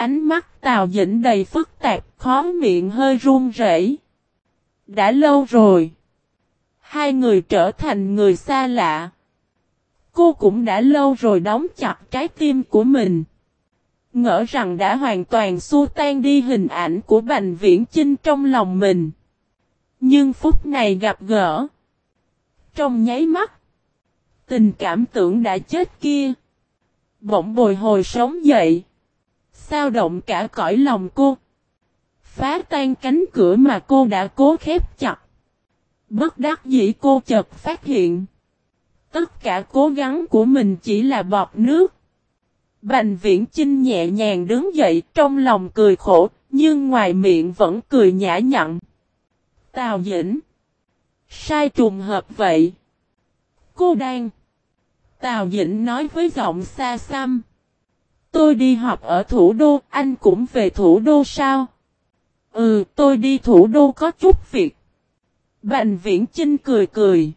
Ánh mắt Tào Dĩnh đầy phức tạp, khó miệng hơi run rẩy. Đã lâu rồi. Hai người trở thành người xa lạ. Cô cũng đã lâu rồi đóng chặt trái tim của mình. Ngỡ rằng đã hoàn toàn xua tan đi hình ảnh của Bành Viễn Chinh trong lòng mình. Nhưng phút này gặp gỡ. Trong nháy mắt. Tình cảm tưởng đã chết kia. Bỗng bồi hồi sống dậy. Sao động cả cõi lòng cô. Phá tan cánh cửa mà cô đã cố khép chặt. Bất đắc dĩ cô chợt phát hiện. Tất cả cố gắng của mình chỉ là bọt nước. Bành viễn Trinh nhẹ nhàng đứng dậy trong lòng cười khổ, nhưng ngoài miệng vẫn cười nhã nhặn. Tào Dĩnh. Sai trùng hợp vậy. Cô đang. Tào Dĩnh nói với giọng xa xăm. Tôi đi học ở thủ đô, anh cũng về thủ đô sao? Ừ, tôi đi thủ đô có chút việc. Bành viễn Trinh cười cười.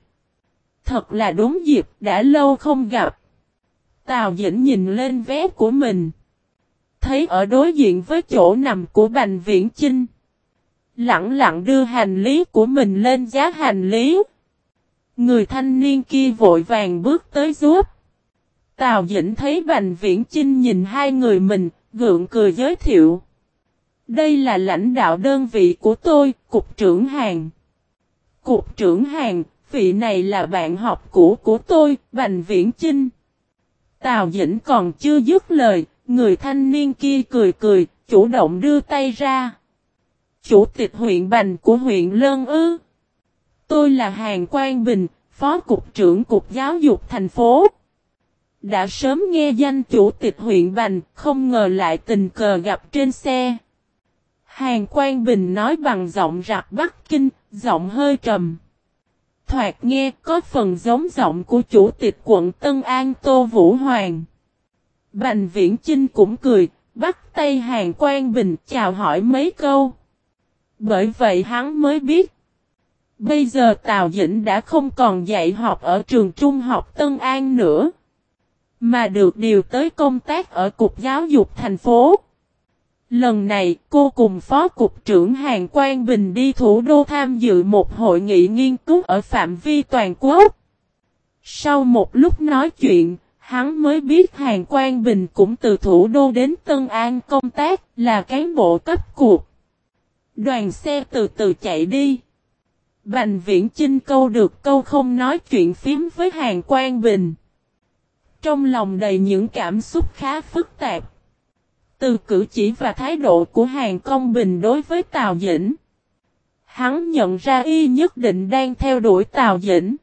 Thật là đúng dịp, đã lâu không gặp. Tào Dĩnh nhìn lên vé của mình. Thấy ở đối diện với chỗ nằm của Bành Viễn Chinh. Lặng lặng đưa hành lý của mình lên giá hành lý. Người thanh niên kia vội vàng bước tới giúp. Tào Dĩnh thấy Bành Viễn Chinh nhìn hai người mình, gượng cười giới thiệu. Đây là lãnh đạo đơn vị của tôi, Cục trưởng Hàng. Cục trưởng Hàng, vị này là bạn học cũ của tôi, Bành Viễn Chinh. Tào Dĩnh còn chưa dứt lời, người thanh niên kia cười cười, chủ động đưa tay ra. Chủ tịch huyện Bành của huyện Lân Ư. Tôi là Hàng Quang Bình, Phó Cục trưởng Cục Giáo dục thành phố. Đã sớm nghe danh chủ tịch huyện Bành, không ngờ lại tình cờ gặp trên xe. Hàng Quang Bình nói bằng giọng rạc Bắc Kinh, giọng hơi trầm thoạt nghe có phần giống giọng của chủ tịch quận Tân An Tô Vũ Hoàng. Bành Viễn Chinh cũng cười, bắt tay Hàng Quang Bình chào hỏi mấy câu. Bởi vậy hắn mới biết. Bây giờ Tào Dĩnh đã không còn dạy học ở trường trung học Tân An nữa. Mà được điều tới công tác ở Cục Giáo dục thành phố. Lần này cô cùng Phó Cục trưởng Hàng Quang Bình đi thủ đô tham dự một hội nghị nghiên cứu ở phạm vi toàn quốc. Sau một lúc nói chuyện, hắn mới biết Hàng Quang Bình cũng từ thủ đô đến Tân An công tác là cán bộ cấp cuộc. Đoàn xe từ từ chạy đi. Bành viễn chinh câu được câu không nói chuyện phím với Hàng Quang Bình. Trong lòng đầy những cảm xúc khá phức tạp. Từ cử chỉ và thái độ của Hàng Công Bình đối với Tào Dĩnh. Hắn nhận ra y nhất định đang theo đuổi Tào Dĩnh.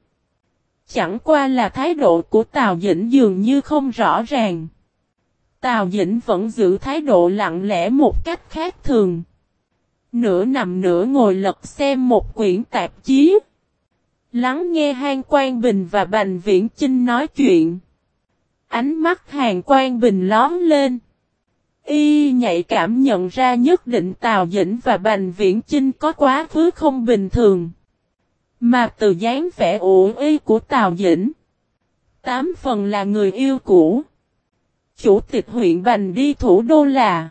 Chẳng qua là thái độ của Tào Dĩnh dường như không rõ ràng. Tào Dĩnh vẫn giữ thái độ lặng lẽ một cách khác thường. Nửa nằm nửa ngồi lật xem một quyển tạp chí. Lắng nghe Hàng Quang Bình và Bành Viễn Chinh nói chuyện. Ánh mắt Hàng quan Bình lóm lên. Y nhạy cảm nhận ra nhất định Tào Dĩnh và Bành Viễn Chinh có quá khứ không bình thường. Mà từ dáng vẻ ủ y của Tào Dĩnh. Tám phần là người yêu cũ. Chủ tịch huyện Bành đi thủ đô là.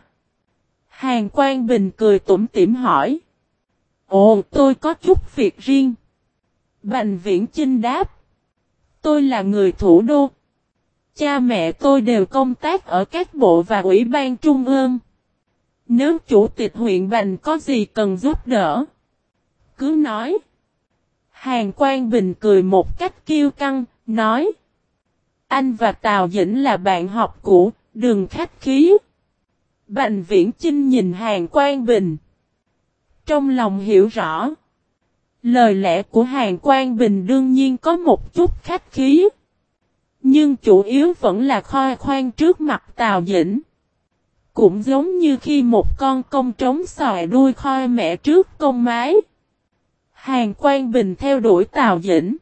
Hàng Quang Bình cười tủm tỉm hỏi. Ồ tôi có chút việc riêng. Bành Viễn Chinh đáp. Tôi là người thủ đô, Cha mẹ tôi đều công tác ở các bộ và ủy ban trung ương. Nếu chủ tịch huyện Bành có gì cần giúp đỡ, cứ nói. Hàng Quang Bình cười một cách kiêu căng, nói. Anh và Tào Dĩnh là bạn học cũ, đừng khách khí. Bành Viễn Chinh nhìn Hàng Quang Bình. Trong lòng hiểu rõ. Lời lẽ của Hàng Quang Bình đương nhiên có một chút khách khí. Nhưng chủ yếu vẫn là khoai khoan trước mặt Tào Dĩnh. Cũng giống như khi một con công trống sòi đuôi khoai mẹ trước công mái. Hàng Quang Bình theo đuổi Tào Dĩnh.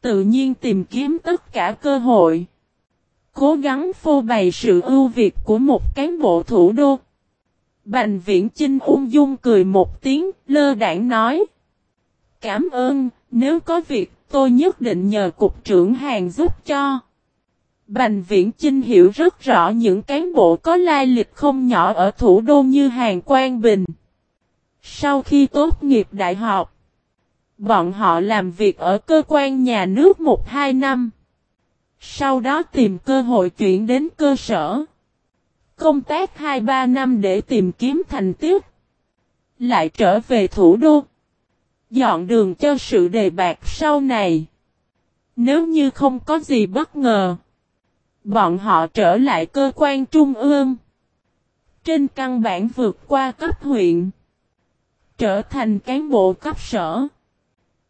Tự nhiên tìm kiếm tất cả cơ hội. Cố gắng phô bày sự ưu việt của một cán bộ thủ đô. Bành viễn Chinh ung dung cười một tiếng, lơ đảng nói. Cảm ơn, nếu có việc tôi nhất định nhờ cục trưởng hàng giúp cho. Bành Viễn Chinh hiểu rất rõ những cán bộ có lai lịch không nhỏ ở thủ đô như Hàng Quang Bình. Sau khi tốt nghiệp đại học, bọn họ làm việc ở cơ quan nhà nước 1-2 năm. Sau đó tìm cơ hội chuyển đến cơ sở. Công tác 2-3 năm để tìm kiếm thành tiết. Lại trở về thủ đô. Dọn đường cho sự đề bạc sau này. Nếu như không có gì bất ngờ. Bọn họ trở lại cơ quan trung ương. Trên căn bản vượt qua cấp huyện. Trở thành cán bộ cấp sở.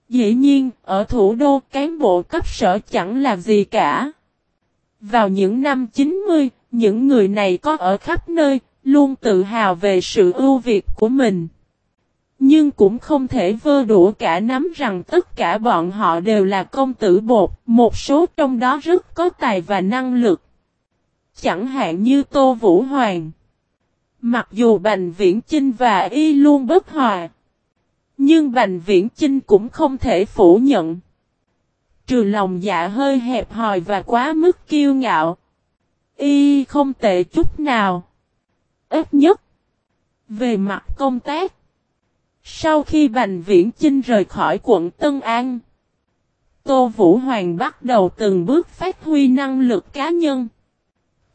Dĩ nhiên, ở thủ đô cán bộ cấp sở chẳng là gì cả. Vào những năm 90, những người này có ở khắp nơi, luôn tự hào về sự ưu việt của mình. Nhưng cũng không thể vơ đũa cả nắm rằng tất cả bọn họ đều là công tử bột, một số trong đó rất có tài và năng lực. Chẳng hạn như Tô Vũ Hoàng. Mặc dù Bành Viễn Chinh và Y luôn bất hòa. Nhưng Bành Viễn Chinh cũng không thể phủ nhận. Trừ lòng dạ hơi hẹp hòi và quá mức kiêu ngạo. Y không tệ chút nào. Ít nhất. Về mặt công tác. Sau khi Bành Viễn Chinh rời khỏi quận Tân An. Tô Vũ Hoàng bắt đầu từng bước phát huy năng lực cá nhân.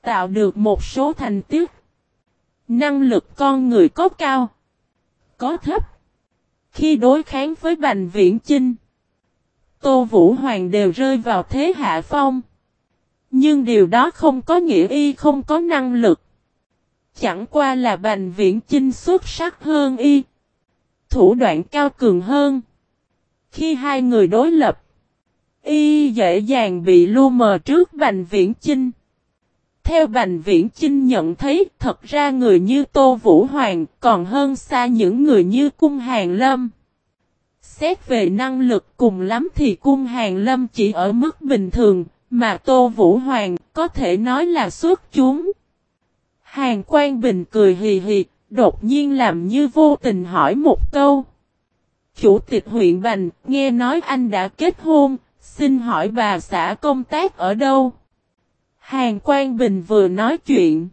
Tạo được một số thành tích. Năng lực con người có cao. Có thấp. Khi đối kháng với Bành Viễn Chinh. Tô Vũ Hoàng đều rơi vào thế hạ phong. Nhưng điều đó không có nghĩa y không có năng lực. Chẳng qua là Bành Viễn Chinh xuất sắc hơn y. Thủ đoạn cao cường hơn. Khi hai người đối lập, y dễ dàng bị lu mờ trước Bành Viễn Chinh. Theo Bành Viễn Chinh nhận thấy thật ra người như Tô Vũ Hoàng còn hơn xa những người như Cung Hàng Lâm. Xét về năng lực cùng lắm thì Cung Hàng Lâm chỉ ở mức bình thường, mà Tô Vũ Hoàng có thể nói là xuất chúng. Hàng Quang Bình cười hì hì, đột nhiên làm như vô tình hỏi một câu. Chủ tịch huyện Bành, nghe nói anh đã kết hôn, xin hỏi bà xã công tác ở đâu? Hàng Quang Bình vừa nói chuyện.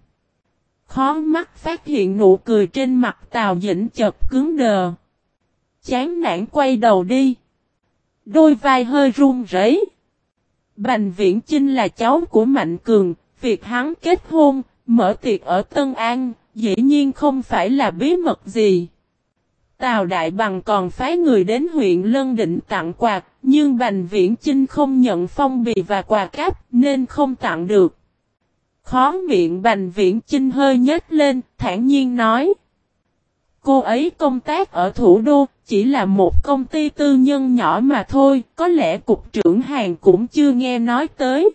Khó mắt phát hiện nụ cười trên mặt Tào Dĩnh chật cứng đờ. Chán nản quay đầu đi. Đôi vai hơi run rẩy. Bành Viễn Chinh là cháu của Mạnh Cường, việc hắn kết hôn, mở tiệc ở Tân An, dĩ nhiên không phải là bí mật gì. Tào Đại Bằng còn phái người đến huyện Lân Định tặng quà, nhưng Bành Viễn Chinh không nhận phong bì và quà cáp nên không tặng được. Khó miệng Bành Viễn Chinh hơi nhếch lên, thản nhiên nói. Cô ấy công tác ở thủ đô, chỉ là một công ty tư nhân nhỏ mà thôi, có lẽ cục trưởng hàng cũng chưa nghe nói tới.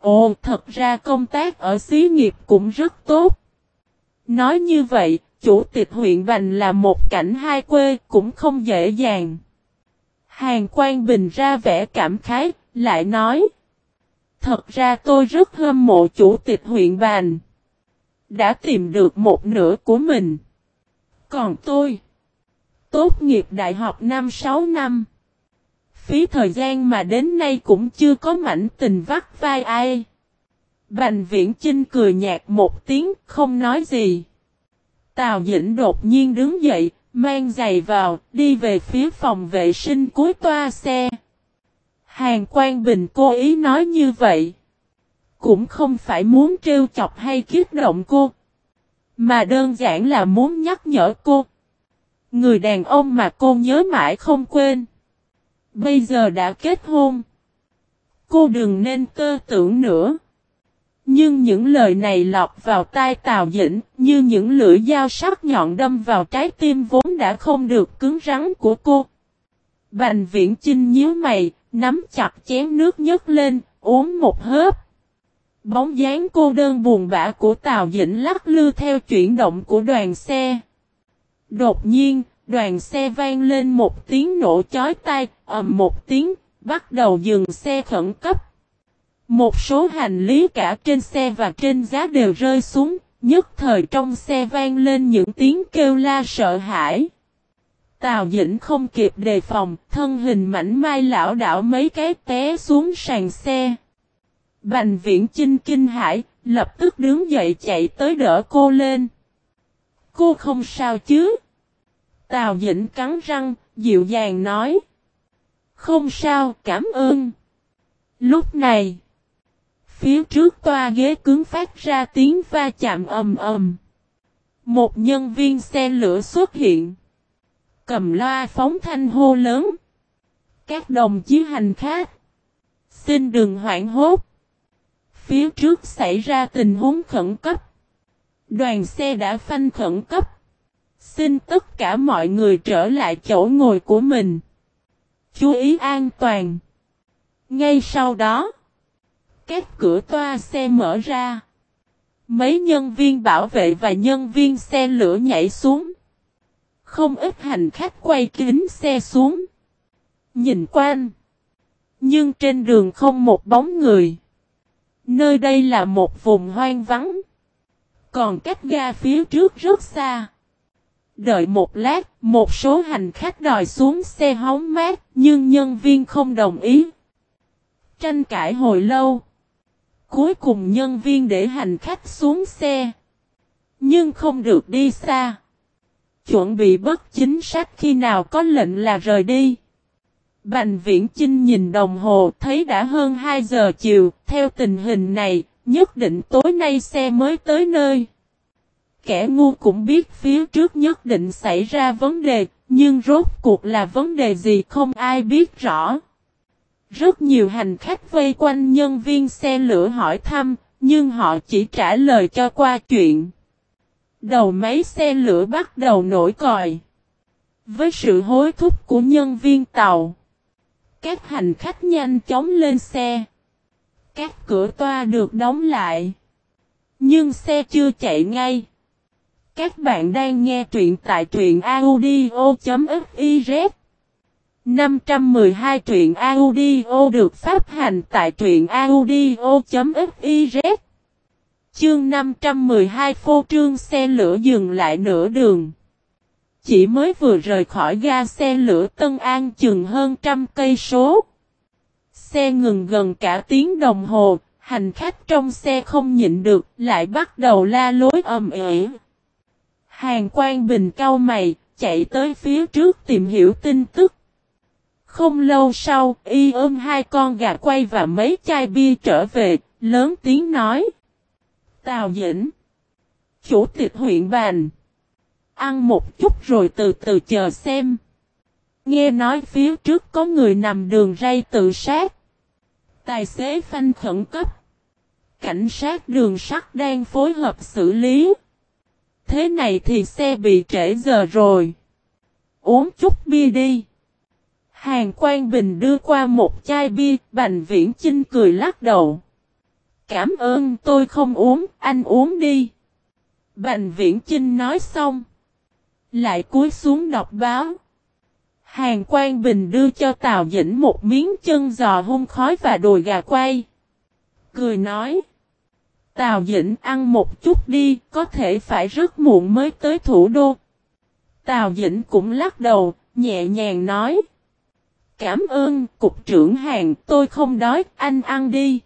Ồ, thật ra công tác ở xí nghiệp cũng rất tốt. Nói như vậy, chủ tịch huyện Bành là một cảnh hai quê cũng không dễ dàng. Hàng Quang Bình ra vẻ cảm khái, lại nói. Thật ra tôi rất hâm mộ chủ tịch huyện Bành. Đã tìm được một nửa của mình. Còn tôi, tốt nghiệp đại học năm 6 năm. Phí thời gian mà đến nay cũng chưa có mảnh tình vắt vai ai. Bành viễn Chinh cười nhạt một tiếng, không nói gì. Tào Dĩnh đột nhiên đứng dậy, mang giày vào, đi về phía phòng vệ sinh cuối toa xe. Hàng Quang Bình cố ý nói như vậy. Cũng không phải muốn trêu chọc hay kiết động cô. Mà đơn giản là muốn nhắc nhở cô. Người đàn ông mà cô nhớ mãi không quên. Bây giờ đã kết hôn. Cô đừng nên cơ tưởng nữa. Nhưng những lời này lọt vào tai Tào Dĩnh như những lưỡi dao sắc nhọn đâm vào trái tim vốn đã không được cứng rắn của cô. Bành viễn chinh nhíu mày, nắm chặt chén nước nhấc lên, uống một hớp. Bóng dáng cô đơn buồn bã của Tào Dĩnh lắc lư theo chuyển động của đoàn xe. Đột nhiên, đoàn xe vang lên một tiếng nổ chói tai, ầm một tiếng, bắt đầu dừng xe khẩn cấp. Một số hành lý cả trên xe và trên giá đều rơi xuống, nhất thời trong xe vang lên những tiếng kêu la sợ hãi. Tào Dĩnh không kịp đề phòng, thân hình mảnh mai lão đảo mấy cái té xuống sàn xe. Bành viễn chinh kinh hải, lập tức đứng dậy chạy tới đỡ cô lên. Cô không sao chứ? Tào Dĩnh cắn răng, dịu dàng nói. Không sao, cảm ơn. Lúc này, phía trước toa ghế cứng phát ra tiếng va chạm ầm ầm. Một nhân viên xe lửa xuất hiện. Cầm loa phóng thanh hô lớn. Các đồng chí hành khách. Xin đừng hoảng hốt. Phía trước xảy ra tình huống khẩn cấp. Đoàn xe đã phanh khẩn cấp. Xin tất cả mọi người trở lại chỗ ngồi của mình. Chú ý an toàn. Ngay sau đó, các cửa toa xe mở ra. Mấy nhân viên bảo vệ và nhân viên xe lửa nhảy xuống. Không ít hành khách quay kính xe xuống. Nhìn quanh. Nhưng trên đường không một bóng người. Nơi đây là một vùng hoang vắng. Còn cách ga phía trước rất xa. Đợi một lát, một số hành khách đòi xuống xe hóng mát, nhưng nhân viên không đồng ý. Tranh cãi hồi lâu. Cuối cùng nhân viên để hành khách xuống xe. Nhưng không được đi xa. Chuẩn bị bất chính xác khi nào có lệnh là rời đi. Bành viễn Chinh nhìn đồng hồ thấy đã hơn 2 giờ chiều, theo tình hình này, nhất định tối nay xe mới tới nơi. Kẻ ngu cũng biết phía trước nhất định xảy ra vấn đề, nhưng rốt cuộc là vấn đề gì không ai biết rõ. Rất nhiều hành khách vây quanh nhân viên xe lửa hỏi thăm, nhưng họ chỉ trả lời cho qua chuyện. Đầu máy xe lửa bắt đầu nổi còi. Với sự hối thúc của nhân viên tàu, các hành khách nhanh chóng lên xe. Các cửa toa được đóng lại. Nhưng xe chưa chạy ngay. Các bạn đang nghe truyện tại truyện audio.fif 512 truyện audio được phát hành tại truyện audio.fiz Chương 512 phô trương xe lửa dừng lại nửa đường. Chỉ mới vừa rời khỏi ga xe lửa Tân An chừng hơn trăm cây số. Xe ngừng gần cả tiếng đồng hồ, hành khách trong xe không nhịn được, lại bắt đầu la lối ầm ĩ. Hàng quan bình cau mày, chạy tới phía trước tìm hiểu tin tức. Không lâu sau, y ôm hai con gà quay và mấy chai bia trở về, lớn tiếng nói. Tào Dĩnh Chủ tịch huyện bàn, Ăn một chút rồi từ từ chờ xem. Nghe nói phía trước có người nằm đường ray tự sát. Tài xế phanh khẩn cấp. Cảnh sát đường sắt đang phối hợp xử lý. Thế này thì xe bị trễ giờ rồi. Uống chút bia đi. Hàng Quang Bình đưa qua một chai bia, Bành Viễn Chinh cười lắc đầu. Cảm ơn tôi không uống, anh uống đi. Bành Viễn Chinh nói xong. Lại cúi xuống đọc báo. Hàng Quang Bình đưa cho Tào Dĩnh một miếng chân giò hun khói và đùi gà quay. Cười nói. Tào Dĩnh ăn một chút đi, có thể phải rất muộn mới tới thủ đô. Tào Dĩnh cũng lắc đầu, nhẹ nhàng nói. Cảm ơn, cục trưởng hàng, tôi không đói, anh ăn đi.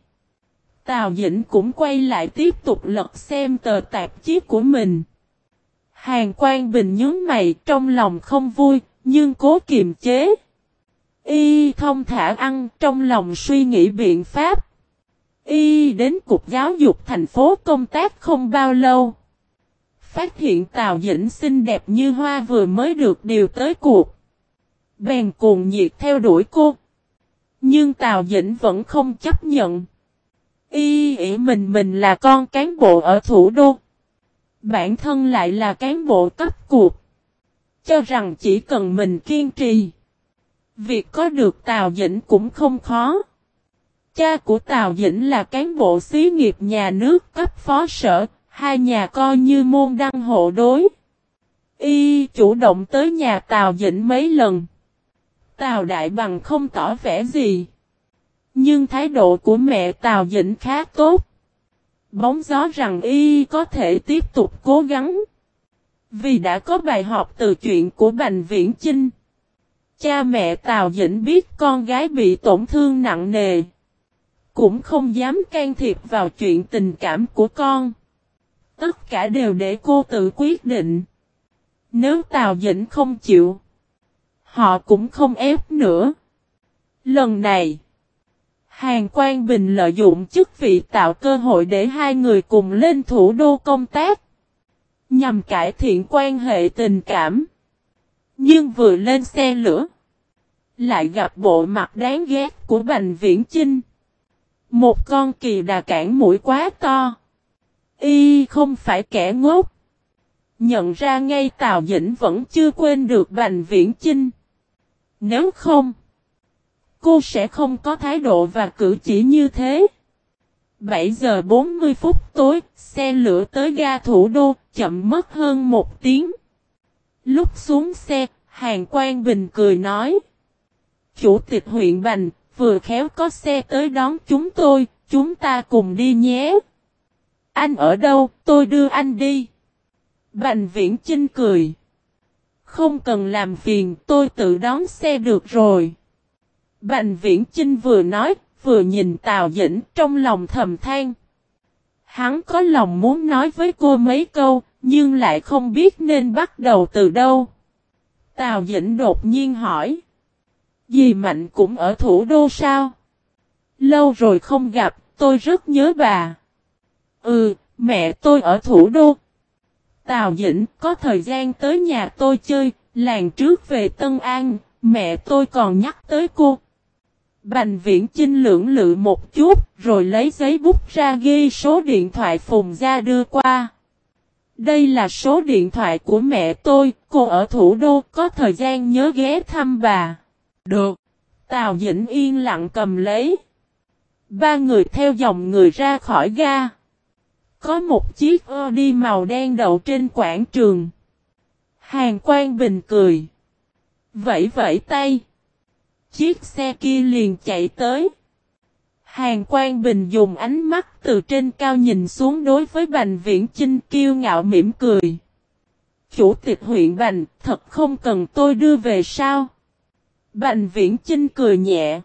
Tào Dĩnh cũng quay lại tiếp tục lật xem tờ tạp chí của mình. Hàng Quang Bình nhớ mày trong lòng không vui, nhưng cố kiềm chế. Y không thả ăn trong lòng suy nghĩ biện pháp. Y đến cục giáo dục thành phố công tác không bao lâu. Phát hiện Tào Dĩnh xinh đẹp như hoa vừa mới được điều tới cuộc. Bèn cuồng nhiệt theo đuổi cô. Nhưng Tào Dĩnh vẫn không chấp nhận. Y ỉ mình mình là con cán bộ ở thủ đô. Bản thân lại là cán bộ cấp cuộc. Cho rằng chỉ cần mình kiên trì. Việc có được Tào Dĩnh cũng không khó. Cha của Tào Dĩnh là cán bộ xí nghiệp nhà nước cấp phó sở, hai nhà coi như môn đăng hộ đối. Y chủ động tới nhà Tào Dĩnh mấy lần. Tào Đại Bằng không tỏ vẻ gì. Nhưng thái độ của mẹ Tào Dĩnh khá tốt. Bóng gió rằng y có thể tiếp tục cố gắng. Vì đã có bài học từ chuyện của Bành Viễn Chinh. Cha mẹ Tào Dĩnh biết con gái bị tổn thương nặng nề. cũng không dám can thiệp vào chuyện tình cảm của con. Tất cả đều để cô tự quyết định. Nếu Tào Dĩnh không chịu, họ cũng không ép nữa. Lần này, Hàng Quang Bình lợi dụng chức vị tạo cơ hội để hai người cùng lên thủ đô công tác, nhằm cải thiện quan hệ tình cảm. Nhưng vừa lên xe lửa, lại gặp bộ mặt đáng ghét của Bành Viễn Chinh. Một con kỳ đà cản mũi quá to. Y không phải kẻ ngốc. Nhận ra ngay Tào Dĩnh vẫn chưa quên được Bành Viễn Chinh. Nếu không, cô sẽ không có thái độ và cử chỉ như thế. 7 giờ 40 phút tối, xe lửa tới ga thủ đô, chậm mất hơn một tiếng. Lúc xuống xe, Hàng Quang Bình cười nói. Chủ tịch huyện Bành, vừa khéo có xe tới đón chúng tôi, chúng ta cùng đi nhé. Anh ở đâu, tôi đưa anh đi. Bành viễn chinh cười. Không cần làm phiền, tôi tự đón xe được rồi. Bành viễn Trinh vừa nói, vừa nhìn Tào Dĩnh trong lòng thầm than. Hắn có lòng muốn nói với cô mấy câu, nhưng lại không biết nên bắt đầu từ đâu. Tào Dĩnh đột nhiên hỏi. Dì Mạnh cũng ở thủ đô sao? Lâu rồi không gặp, tôi rất nhớ bà. Ừ, mẹ tôi ở thủ đô. Tào Dĩnh có thời gian tới nhà tôi chơi, làng trước về Tân An, mẹ tôi còn nhắc tới cô. Bành viễn chinh lưỡng lự một chút, rồi lấy giấy bút ra ghi số điện thoại Phùng ra đưa qua. Đây là số điện thoại của mẹ tôi, cô ở thủ đô, có thời gian nhớ ghé thăm bà. Được. Tào Dĩnh yên lặng cầm lấy. Ba người theo dòng người ra khỏi ga. Có một chiếc Audi màu đen đậu trên quảng trường. Hàng Quang Bình cười. Vẫy vẫy tay. Chiếc xe kia liền chạy tới. Hàng Quang Bình dùng ánh mắt từ trên cao nhìn xuống đối với Bành Viễn Chinh kiêu ngạo mỉm cười. Chủ tịch huyện Bành, thật không cần tôi đưa về sao? Bành Viễn Chinh cười nhẹ.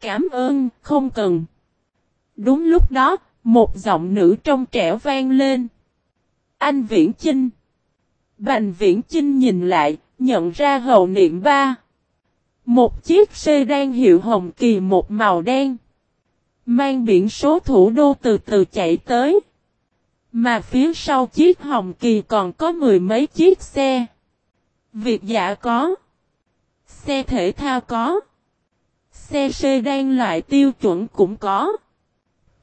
Cảm ơn, không cần. Đúng lúc đó, một giọng nữ trong trẻo vang lên. Anh Viễn Chinh. Bành Viễn Chinh nhìn lại, nhận ra hậu niệm ba. Một chiếc xe đang hiệu hồng kỳ một màu đen. Mang biển số thủ đô từ từ chạy tới. Mà phía sau chiếc hồng kỳ còn có mười mấy chiếc xe. Việc giả có. Xe thể thao có. Xe xe đang loại tiêu chuẩn cũng có.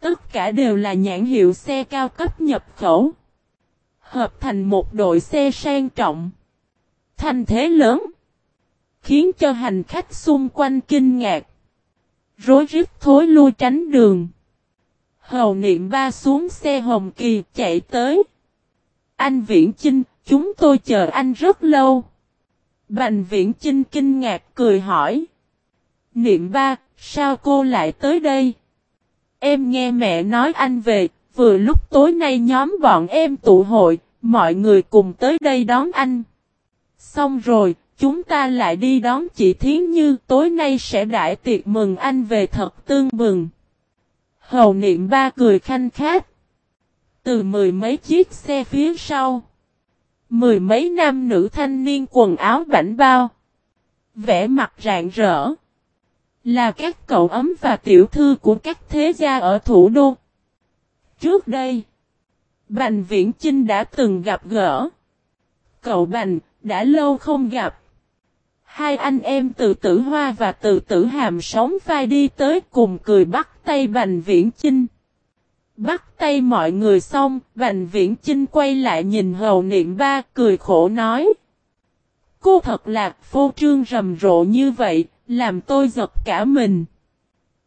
Tất cả đều là nhãn hiệu xe cao cấp nhập khẩu. Hợp thành một đội xe sang trọng. Thành thế lớn. Khiến cho hành khách xung quanh kinh ngạc. Rối rít thối lui tránh đường. Hầu niệm ba xuống xe hồng kỳ chạy tới. Anh Viễn Chinh, chúng tôi chờ anh rất lâu. Bành Viễn Chinh kinh ngạc cười hỏi. Niệm ba, sao cô lại tới đây? Em nghe mẹ nói anh về, vừa lúc tối nay nhóm bọn em tụ hội, mọi người cùng tới đây đón anh. Xong rồi, chúng ta lại đi đón chị Thiến Như, tối nay sẽ đại tiệc mừng anh về thật tương mừng. Hầu niệm ba cười khanh khát. Từ mười mấy chiếc xe phía sau. Mười mấy nam nữ thanh niên quần áo bảnh bao. Vẽ mặt rạng rỡ. Là các cậu ấm và tiểu thư của các thế gia ở thủ đô. Trước đây, Bành Viễn Chinh đã từng gặp gỡ. Cậu Bành, đã lâu không gặp. Hai anh em từ tử hoa và từ tử hàm sống vai đi tới cùng cười bắt tay Bành Viễn Chinh. Bắt tay mọi người xong, Bành Viễn Chinh quay lại nhìn hầu niệm ba cười khổ nói. Cô thật là phô trương rầm rộ như vậy, làm tôi giật cả mình.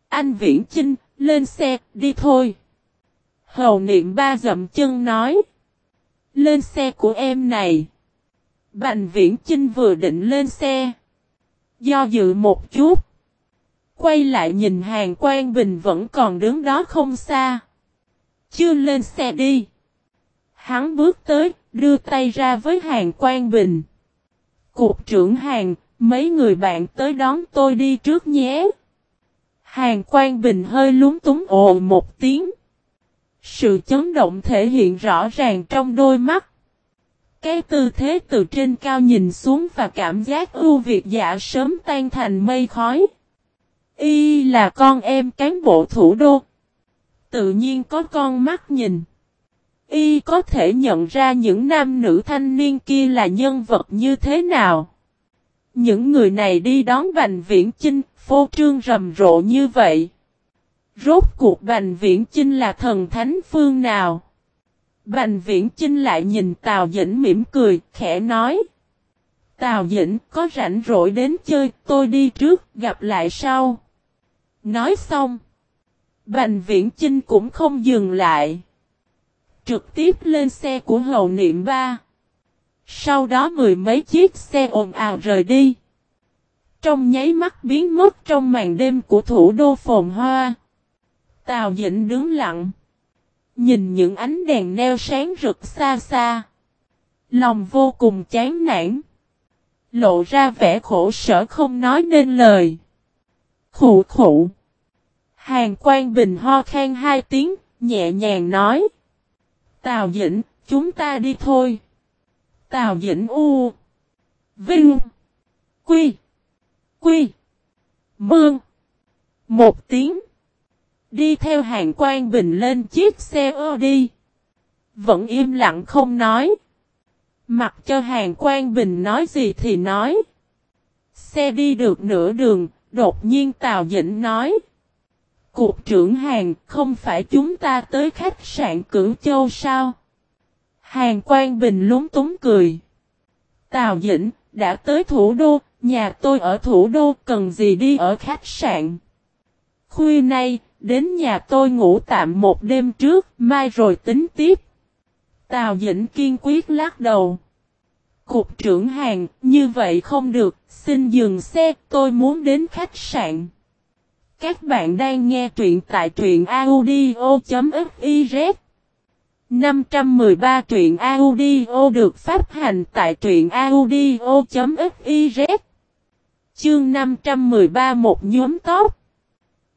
Anh Viễn Chinh, lên xe, đi thôi. Hầu niệm ba dậm chân nói. Lên xe của em này. Bành Viễn Chinh vừa định lên xe. Do dự một chút. Quay lại nhìn hàng quan bình vẫn còn đứng đó không xa. Chưa lên xe đi. Hắn bước tới, đưa tay ra với hàng quan bình. Cục trưởng hàng, mấy người bạn tới đón tôi đi trước nhé. Hàng Quang Bình hơi lúng túng ồ một tiếng. Sự chấn động thể hiện rõ ràng trong đôi mắt. Cái tư thế từ trên cao nhìn xuống và cảm giác ưu việt dạ sớm tan thành mây khói. Y là con em cán bộ thủ đô. Tự nhiên có con mắt nhìn. Y có thể nhận ra những nam nữ thanh niên kia là nhân vật như thế nào. Những người này đi đón Bành Viễn Chinh, phô trương rầm rộ như vậy. Rốt cuộc Bành Viễn Chinh là thần thánh phương nào? Bành Viễn Chinh lại nhìn Tào Dĩnh mỉm cười, khẽ nói. Tào Dĩnh có rảnh rỗi đến chơi, tôi đi trước, gặp lại sau. Nói xong. Bành Viễn Chinh cũng không dừng lại. Trực tiếp lên xe của hậu niệm ba. Sau đó mười mấy chiếc xe ồn ào rời đi. Trong nháy mắt biến mất trong màn đêm của thủ đô phồn hoa. Tào Dĩnh đứng lặng. Nhìn những ánh đèn neo sáng rực xa xa. Lòng vô cùng chán nản. Lộ ra vẻ khổ sở không nói nên lời. Khủ khủ. Hàng quan bình ho khen hai tiếng, nhẹ nhàng nói. Tào Dĩnh, chúng ta đi thôi. Tào Dĩnh U. Vinh. Quy. Quy. Mương. Một tiếng. Đi theo hàng quan bình lên chiếc xe ô đi. Vẫn im lặng không nói. Mặc cho hàng quan bình nói gì thì nói. Xe đi được nửa đường, đột nhiên Tào Dĩnh nói. Cục trưởng hàng, không phải chúng ta tới khách sạn Cửu Châu sao? Hàng quan bình lúng túng cười. Tào Dĩnh, đã tới thủ đô, nhà tôi ở thủ đô, cần gì đi ở khách sạn? Khuya nay, đến nhà tôi ngủ tạm một đêm trước, mai rồi tính tiếp. Tào Dĩnh kiên quyết lắc đầu. Cục trưởng hàng, như vậy không được, xin dừng xe, tôi muốn đến khách sạn. Các bạn đang nghe truyện tại truyện audio.fif 513 truyện audio được phát hành tại truyện audio.fiz Chương 513 một nhóm tóc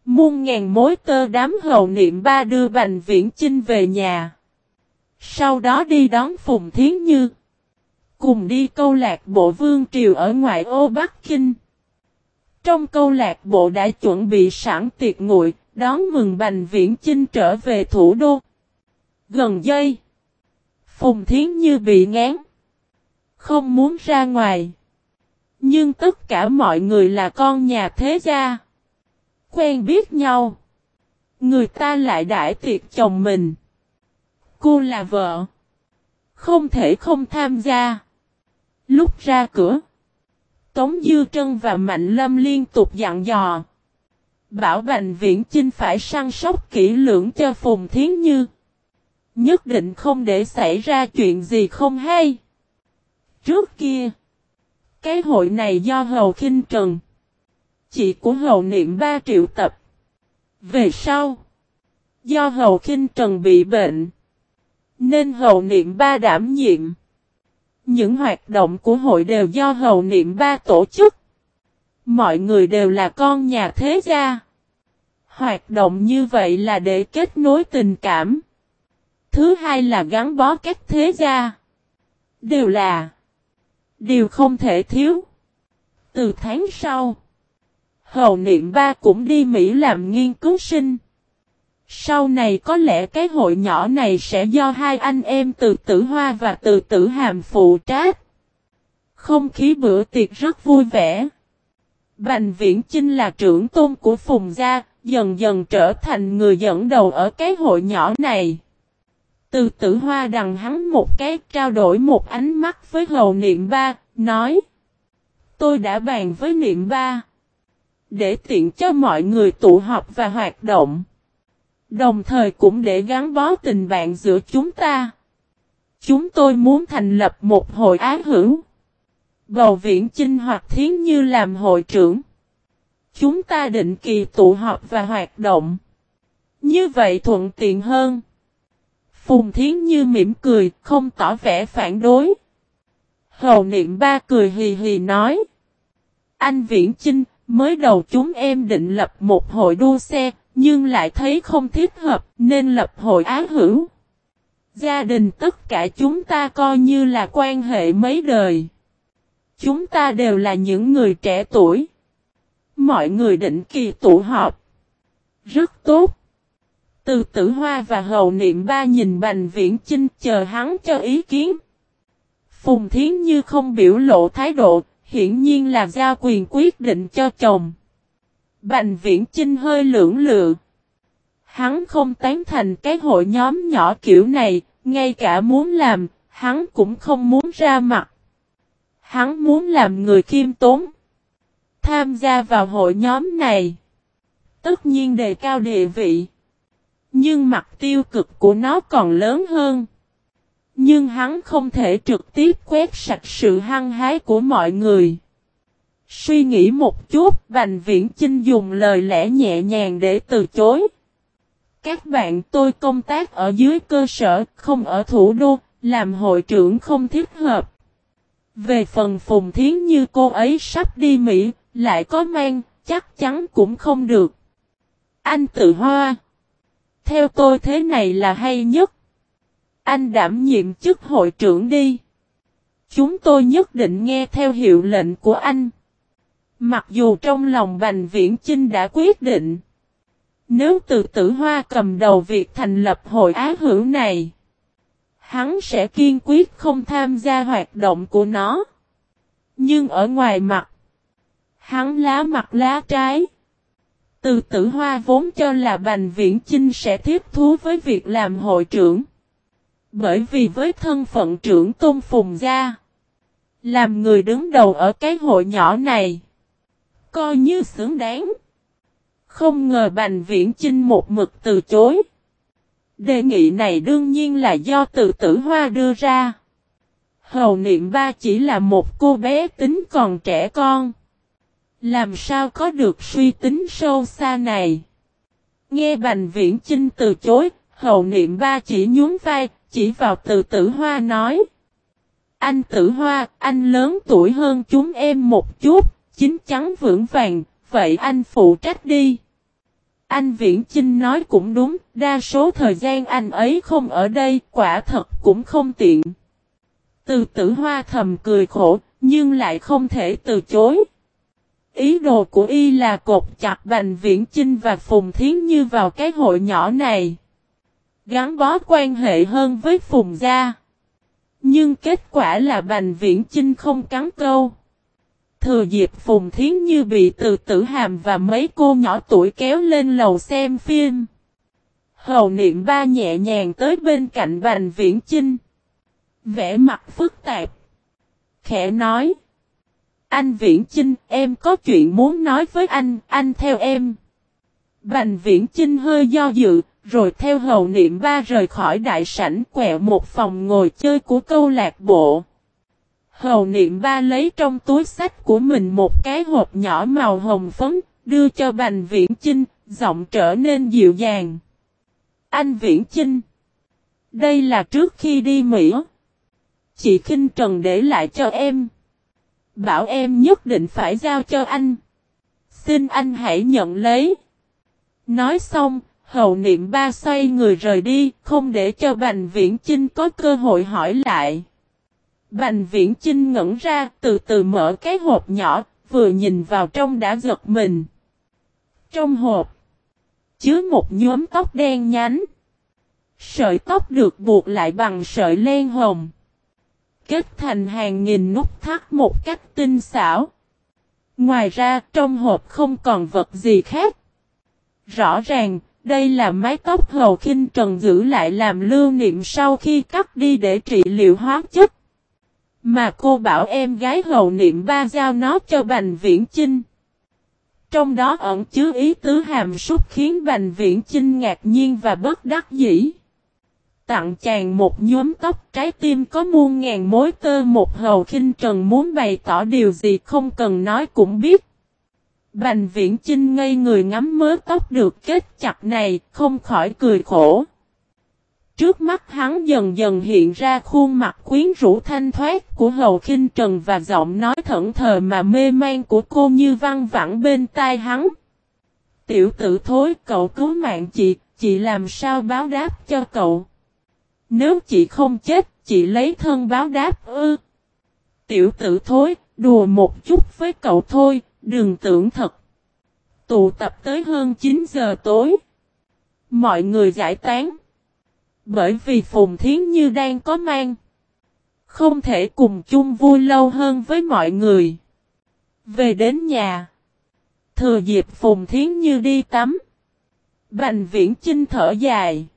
Muôn ngàn mối tơ đám hậu niệm ba đưa Bành Viễn Chinh về nhà. Sau đó đi đón Phùng Thiến Như. Cùng đi câu lạc bộ Vương Triều ở ngoại ô Bắc Kinh. Trong câu lạc bộ đã chuẩn bị sẵn tiệc nguội, đón mừng Bành Viễn Chinh trở về thủ đô. Gần dây. Phùng Thiến Như bị ngán. Không muốn ra ngoài. Nhưng tất cả mọi người là con nhà thế gia. Quen biết nhau. Người ta lại đãi tiệc chồng mình. Cô là vợ. Không thể không tham gia. Lúc ra cửa. Tống Dư Trân và Mạnh Lâm liên tục dặn dò. Bảo Bành Viễn Chinh phải săn sóc kỹ lưỡng cho Phùng Thiến Như. Nhất định không để xảy ra chuyện gì không hay. Trước kia, cái hội này do Hầu Kinh Trần, chị của Hầu Niệm ba triệu tập. Về sau, do Hầu Kinh Trần bị bệnh, nên Hầu Niệm ba đảm nhiệm. Những hoạt động của hội đều do hầu niệm ba tổ chức. Mọi người đều là con nhà thế gia. Hoạt động như vậy là để kết nối tình cảm. Thứ hai là gắn bó các thế gia. Đều là điều không thể thiếu. Từ tháng sau, hầu niệm ba cũng đi Mỹ làm nghiên cứu sinh. Sau này có lẽ cái hội nhỏ này sẽ do hai anh em từ tử hoa và từ tử hàm phụ trách. Không khí bữa tiệc rất vui vẻ. Bành Viễn Chinh là trưởng tôn của Phùng Gia, dần dần trở thành người dẫn đầu ở cái hội nhỏ này. Từ tử hoa đằng hắn một cái trao đổi một ánh mắt với hầu niệm ba, nói. Tôi đã bàn với niệm ba. Để tiện cho mọi người tụ họp và hoạt động. Đồng thời cũng để gắn bó tình bạn giữa chúng ta. Chúng tôi muốn thành lập một hội á hữu. Bầu viễn chinh hoặc thiến như làm hội trưởng. Chúng ta định kỳ tụ họp và hoạt động. Như vậy thuận tiện hơn. Phùng Thiến Như mỉm cười, không tỏ vẻ phản đối. Hầu niệm ba cười hì hì nói. Anh Viễn Chinh, Mới đầu chúng em định lập một hội đua xe, nhưng lại thấy không thích hợp nên lập hội á hữu. Gia đình tất cả chúng ta coi như là quan hệ mấy đời. Chúng ta đều là những người trẻ tuổi. Mọi người định kỳ tụ họp. Rất tốt. Từ tử hoa và hậu niệm ba nhìn bành viễn chinh chờ hắn cho ý kiến. Phùng Thiến Như không biểu lộ thái độ, hiển nhiên là giao quyền quyết định cho chồng. Bành viễn chinh hơi lưỡng lự. Hắn không tán thành cái hội nhóm nhỏ kiểu này, ngay cả muốn làm, hắn cũng không muốn ra mặt. Hắn muốn làm người khiêm tốn. Tham gia vào hội nhóm này. Tất nhiên đề cao địa vị. Nhưng mặt tiêu cực của nó còn lớn hơn. Nhưng hắn không thể trực tiếp quét sạch sự hăng hái của mọi người. Suy nghĩ một chút, Bành Viễn Chinh dùng lời lẽ nhẹ nhàng để từ chối. Các bạn tôi công tác ở dưới cơ sở, không ở thủ đô, làm hội trưởng không thích hợp. Về phần Phùng Thiến như cô ấy sắp đi Mỹ, lại có mang, chắc chắn cũng không được. Anh tự hoa. Theo tôi thế này là hay nhất. Anh đảm nhiệm chức hội trưởng đi. Chúng tôi nhất định nghe theo hiệu lệnh của anh. Mặc dù trong lòng Bành Viễn Chinh đã quyết định. Nếu từ tử hoa cầm đầu việc thành lập hội á hữu này. Hắn sẽ kiên quyết không tham gia hoạt động của nó. Nhưng ở ngoài mặt. Hắn lá mặt lá trái. Từ tử hoa vốn cho là Bành Viễn Chinh sẽ tiếp thú với việc làm hội trưởng. Bởi vì với thân phận trưởng tôn phùng gia. Làm người đứng đầu ở cái hội nhỏ này. Coi như xứng đáng. Không ngờ Bành Viễn Chinh một mực từ chối. Đề nghị này đương nhiên là do từ tử hoa đưa ra. Hầu niệm ba chỉ là một cô bé tính còn trẻ con. Làm sao có được suy tính sâu xa này? Nghe Bành Viễn Chinh từ chối, hậu niệm ba chỉ nhún vai, chỉ vào từ tử hoa nói. Anh tử hoa, anh lớn tuổi hơn chúng em một chút, chính chắn vững vàng, vậy anh phụ trách đi. Anh Viễn Chinh nói cũng đúng, đa số thời gian anh ấy không ở đây, quả thật cũng không tiện. Từ tử hoa thầm cười khổ, nhưng lại không thể từ chối. Ý đồ của y là cột chặt Bành Viễn Chinh và Phùng Thiến Như vào cái hội nhỏ này. Gắn bó quan hệ hơn với Phùng Gia. Nhưng kết quả là Bành Viễn Chinh không cắn câu. Thừa dịp Phùng Thiến Như bị từ tử hàm và mấy cô nhỏ tuổi kéo lên lầu xem phim. Hầu niệm ba nhẹ nhàng tới bên cạnh Bành Viễn Chinh. Vẽ mặt phức tạp. Khẽ nói. Anh Viễn Chinh, em có chuyện muốn nói với anh, anh theo em. Bành Viễn Chinh hơi do dự, rồi theo hầu niệm ba rời khỏi đại sảnh quẹo một phòng ngồi chơi của câu lạc bộ. Hầu niệm ba lấy trong túi sách của mình một cái hộp nhỏ màu hồng phấn, đưa cho Bành Viễn Chinh, giọng trở nên dịu dàng. Anh Viễn Chinh. Đây là trước khi đi Mỹ. Chị Kinh Trần để lại cho em. Bảo em nhất định phải giao cho anh. Xin anh hãy nhận lấy. Nói xong, hậu niệm ba xoay người rời đi, không để cho Bành Viễn Chinh có cơ hội hỏi lại. Bành Viễn Chinh ngẩn ra, từ từ mở cái hộp nhỏ, vừa nhìn vào trong đã giật mình. Trong hộp, chứa một nhóm tóc đen nhánh. Sợi tóc được buộc lại bằng sợi len hồng kết thành hàng nghìn nút thắt một cách tinh xảo. Ngoài ra trong hộp không còn vật gì khác. Rõ ràng, đây là mái tóc hầu khinh trần giữ lại làm lưu niệm sau khi cắt đi để trị liệu hóa chất. Mà cô bảo em gái hầu niệm ba giao nó cho Bành Viễn Chinh. Trong đó ẩn chứa ý tứ hàm súc khiến Bành Viễn Chinh ngạc nhiên và bất đắc dĩ tặng chàng một nhóm tóc trái tim có muôn ngàn mối tơ một hầu khinh trần muốn bày tỏ điều gì không cần nói cũng biết. Bành viễn chinh ngây người ngắm mớ tóc được kết chặt này, không khỏi cười khổ. Trước mắt hắn dần dần hiện ra khuôn mặt quyến rũ thanh thoát của Hầu Kinh Trần và giọng nói thẫn thờ mà mê man của cô như văng vẳng bên tai hắn. Tiểu tử thối cậu cứu mạng chị, chị làm sao báo đáp cho cậu? Nếu chị không chết, chị lấy thân báo đáp ư. Tiểu tử thối, đùa một chút với cậu thôi, đừng tưởng thật. Tụ tập tới hơn 9 giờ tối. Mọi người giải tán. Bởi vì Phùng Thiến Như đang có mang. Không thể cùng chung vui lâu hơn với mọi người. Về đến nhà. Thừa dịp Phùng Thiến Như đi tắm. Bành viễn chinh thở dài.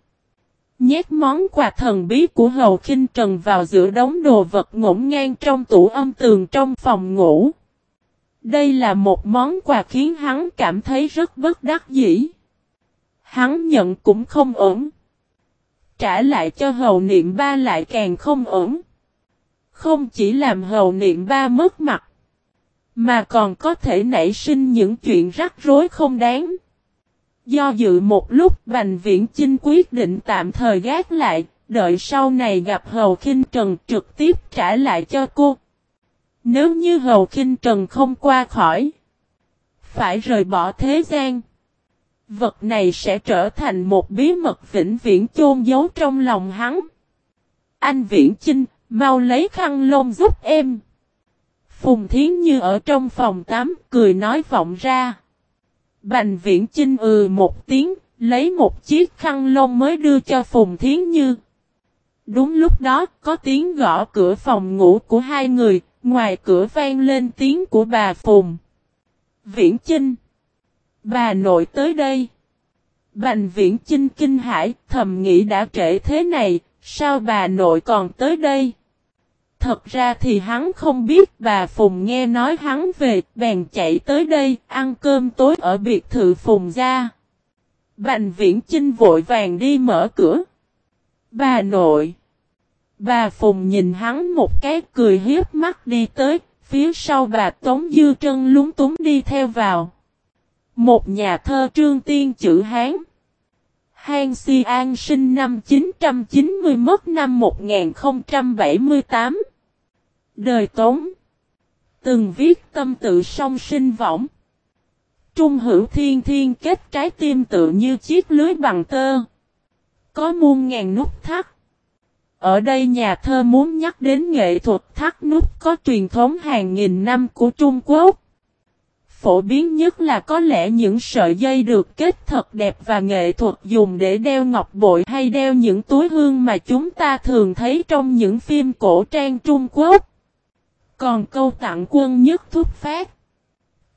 Nhét món quà thần bí của Hầu Kinh Trần vào giữa đống đồ vật ngổn ngang trong tủ âm tường trong phòng ngủ. Đây là một món quà khiến hắn cảm thấy rất bất đắc dĩ. Hắn nhận cũng không ổn. Trả lại cho hầu niệm ba lại càng không ổn. Không chỉ làm hầu niệm ba mất mặt. Mà còn có thể nảy sinh những chuyện rắc rối không đáng. Do dự một lúc Bành Viễn Chinh quyết định tạm thời gác lại, đợi sau này gặp Hầu Kinh Trần trực tiếp trả lại cho cô. Nếu như Hầu Kinh Trần không qua khỏi, phải rời bỏ thế gian. Vật này sẽ trở thành một bí mật vĩnh viễn chôn giấu trong lòng hắn. Anh Viễn Chinh, mau lấy khăn lông giúp em. Phùng Thiến Như ở trong phòng tắm, cười nói vọng ra. Bành Viễn Chinh ừ một tiếng, lấy một chiếc khăn lông mới đưa cho Phùng Thiến Như. Đúng lúc đó, có tiếng gõ cửa phòng ngủ của hai người, ngoài cửa vang lên tiếng của bà Phùng. Viễn Chinh. Bà nội tới đây. Bành Viễn Chinh kinh hải, thầm nghĩ đã trễ thế này, sao bà nội còn tới đây? Thật ra thì hắn không biết bà Phùng nghe nói hắn về, bèn chạy tới đây, ăn cơm tối ở biệt thự Phùng gia. Bành viễn Trinh vội vàng đi mở cửa. Bà nội. Bà Phùng nhìn hắn một cái cười hiếp mắt đi tới, phía sau bà Tống Dư Trân lúng túng đi theo vào. Một nhà thơ trương tiên chữ Hán. Hang Si An sinh năm 990 mất năm 1078. Đời Tống Từng viết tâm tự song sinh võng. Trung hữu thiên thiên kết trái tim tự như chiếc lưới bằng tơ. Có muôn ngàn nút thắt. Ở đây nhà thơ muốn nhắc đến nghệ thuật thắt nút có truyền thống hàng nghìn năm của Trung Quốc. Phổ biến nhất là có lẽ những sợi dây được kết thật đẹp và nghệ thuật dùng để đeo ngọc bội hay đeo những túi hương mà chúng ta thường thấy trong những phim cổ trang Trung Quốc. Còn câu tặng quân nhất thúc phát.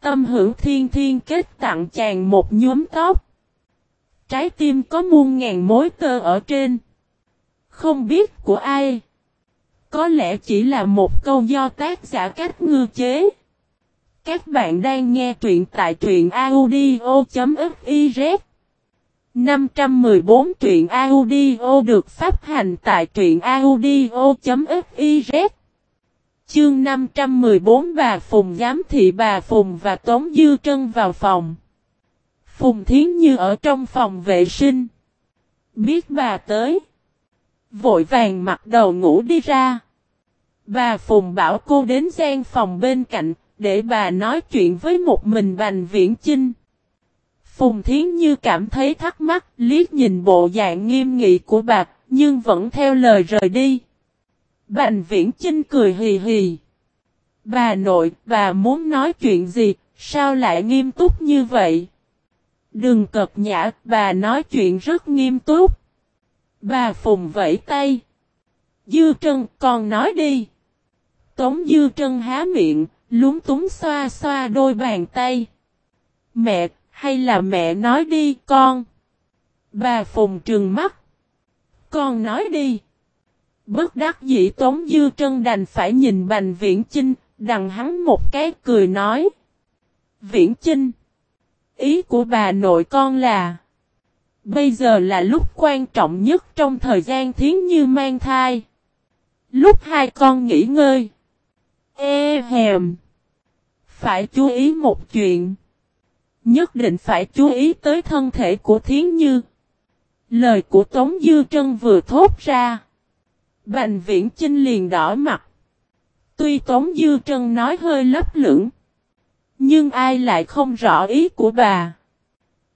Tâm hữu thiên thiên kết tặng chàng một nhóm tóc. Trái tim có muôn ngàn mối tơ ở trên. Không biết của ai. Có lẽ chỉ là một câu do tác giả cách ngư chế. Các bạn đang nghe truyện tại truyện audio.fiz 514 truyện audio được phát hành tại truyện audio.fiz Chương 514 bà Phùng giám thị bà Phùng và Tống Dư Trân vào phòng. Phùng Thiến Như ở trong phòng vệ sinh. Biết bà tới. Vội vàng mặc đầu ngủ đi ra. Bà Phùng bảo cô đến gian phòng bên cạnh, để bà nói chuyện với một mình Bành Viễn Chinh. Phùng Thiến Như cảm thấy thắc mắc, liếc nhìn bộ dạng nghiêm nghị của bà, nhưng vẫn theo lời rời đi. Bành Viễn Trinh cười hì hì. Bà nội, bà muốn nói chuyện gì, sao lại nghiêm túc như vậy? Đừng cập nhã, bà nói chuyện rất nghiêm túc. Bà phùng vẫy tay. Dư Trân, con nói đi. Tống Dư Trân há miệng, lúng túng xoa xoa đôi bàn tay. Mẹ, hay là mẹ nói đi con? Bà Phùng trừng mắt. Con nói đi. Bất đắc dĩ Tống Dư Trân đành phải nhìn Bành Viễn Chinh, đằng hắn một cái cười nói. Viễn Chinh. Ý của bà nội con là. Bây giờ là lúc quan trọng nhất trong thời gian thiến như mang thai. Lúc hai con nghỉ ngơi. Ê hèm. Phải chú ý một chuyện. Nhất định phải chú ý tới thân thể của thiến như. Lời của Tống Dư Trân vừa thốt ra. Bành viễn Chinh liền đỏ mặt. Tuy Tống Dư Trân nói hơi lấp lưỡng. Nhưng ai lại không rõ ý của bà.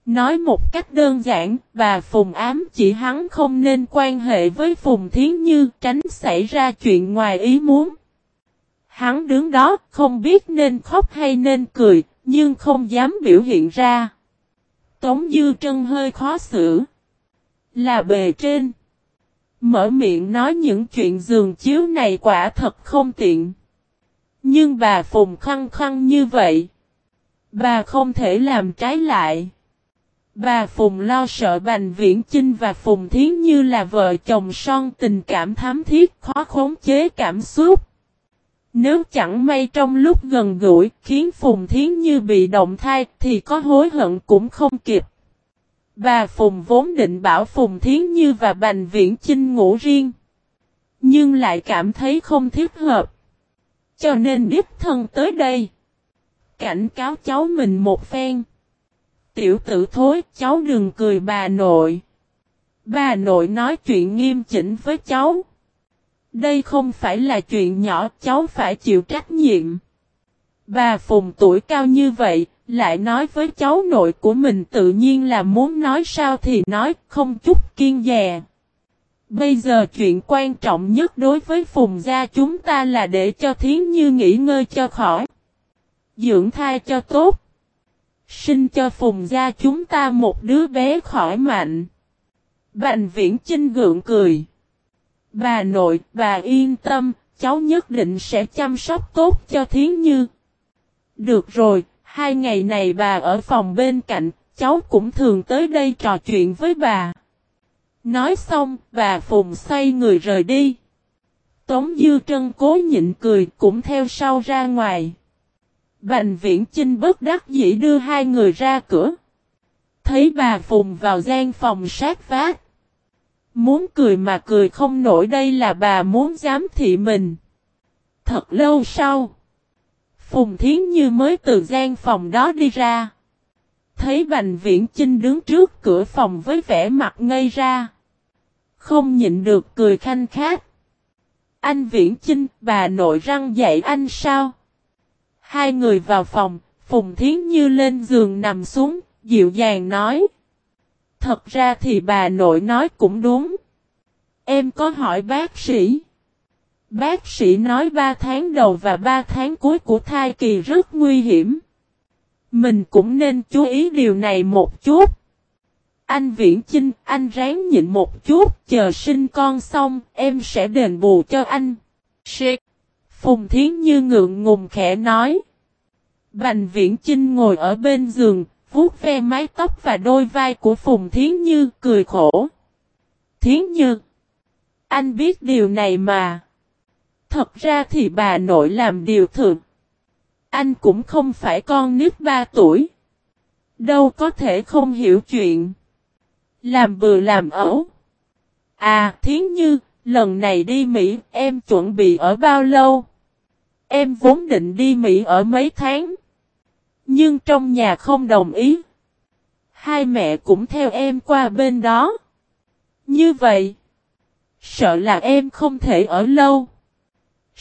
Nói một cách đơn giản, bà Phùng ám chỉ hắn không nên quan hệ với Phùng Thiến Như tránh xảy ra chuyện ngoài ý muốn. Hắn đứng đó không biết nên khóc hay nên cười, nhưng không dám biểu hiện ra. Tống Dư Trân hơi khó xử. Là bề trên. Mở miệng nói những chuyện giường chiếu này quả thật không tiện. Nhưng bà Phùng khăng khăng như vậy. Bà không thể làm trái lại. Bà Phùng lo sợ Bành Viễn Chinh và Phùng Thiến Như là vợ chồng son tình cảm thám thiết, khó khống chế cảm xúc. Nếu chẳng may trong lúc gần gũi khiến Phùng Thiến Như bị động thai thì có hối hận cũng không kịp. Bà Phùng vốn định bảo Phùng Thiến Như và Bành Viễn Chinh ngủ riêng. Nhưng lại cảm thấy không thiết hợp. Cho nên đích thân tới đây. Cảnh cáo cháu mình một phen. Tiểu tử thối cháu đừng cười bà nội. Bà nội nói chuyện nghiêm chỉnh với cháu. Đây không phải là chuyện nhỏ cháu phải chịu trách nhiệm. Bà Phùng tuổi cao như vậy, lại nói với cháu nội của mình tự nhiên là muốn nói sao thì nói, không chút kiên dè. Bây giờ chuyện quan trọng nhất đối với Phùng gia chúng ta là để cho Thiến Như nghỉ ngơi cho khỏi. Dưỡng thai cho tốt. Sinh cho Phùng gia chúng ta một đứa bé khỏi mạnh. Bành viễn chinh gượng cười. Bà nội, bà yên tâm, cháu nhất định sẽ chăm sóc tốt cho Thiến Như. Được rồi, hai ngày này bà ở phòng bên cạnh, cháu cũng thường tới đây trò chuyện với bà. Nói xong, bà Phùng xoay người rời đi. Tống Dư Trân cố nhịn cười cũng theo sau ra ngoài. Bành viễn Chinh bất đắc dĩ đưa hai người ra cửa. Thấy bà Phùng vào gian phòng sát phát. Muốn cười mà cười không nổi đây là bà muốn dám thị mình. Thật lâu sau. Phùng Thiến Như mới từ gian phòng đó đi ra. Thấy Bành Viễn Chinh đứng trước cửa phòng với vẻ mặt ngây ra. Không nhịn được cười khanh khát. Anh Viễn Chinh, bà nội răng dạy anh sao? Hai người vào phòng, Phùng Thiến Như lên giường nằm xuống, dịu dàng nói. Thật ra thì bà nội nói cũng đúng. Em có hỏi bác sĩ. Bác sĩ nói 3 tháng đầu và 3 tháng cuối của thai kỳ rất nguy hiểm. Mình cũng nên chú ý điều này một chút. Anh Viễn Chinh, anh ráng nhịn một chút, chờ sinh con xong, em sẽ đền bù cho anh. Shit! Phùng Thiến Như ngượng ngùng khẽ nói. Bành Viễn Chinh ngồi ở bên giường, vuốt ve mái tóc và đôi vai của Phùng Thiến Như, cười khổ. Thiến Như! Anh biết điều này mà. Thật ra thì bà nội làm điều thường. Anh cũng không phải con nít 3 tuổi. Đâu có thể không hiểu chuyện. Làm bừa làm ẩu. À, thiến như, lần này đi Mỹ, em chuẩn bị ở bao lâu? Em vốn định đi Mỹ ở mấy tháng. Nhưng trong nhà không đồng ý. Hai mẹ cũng theo em qua bên đó. Như vậy, sợ là em không thể ở lâu.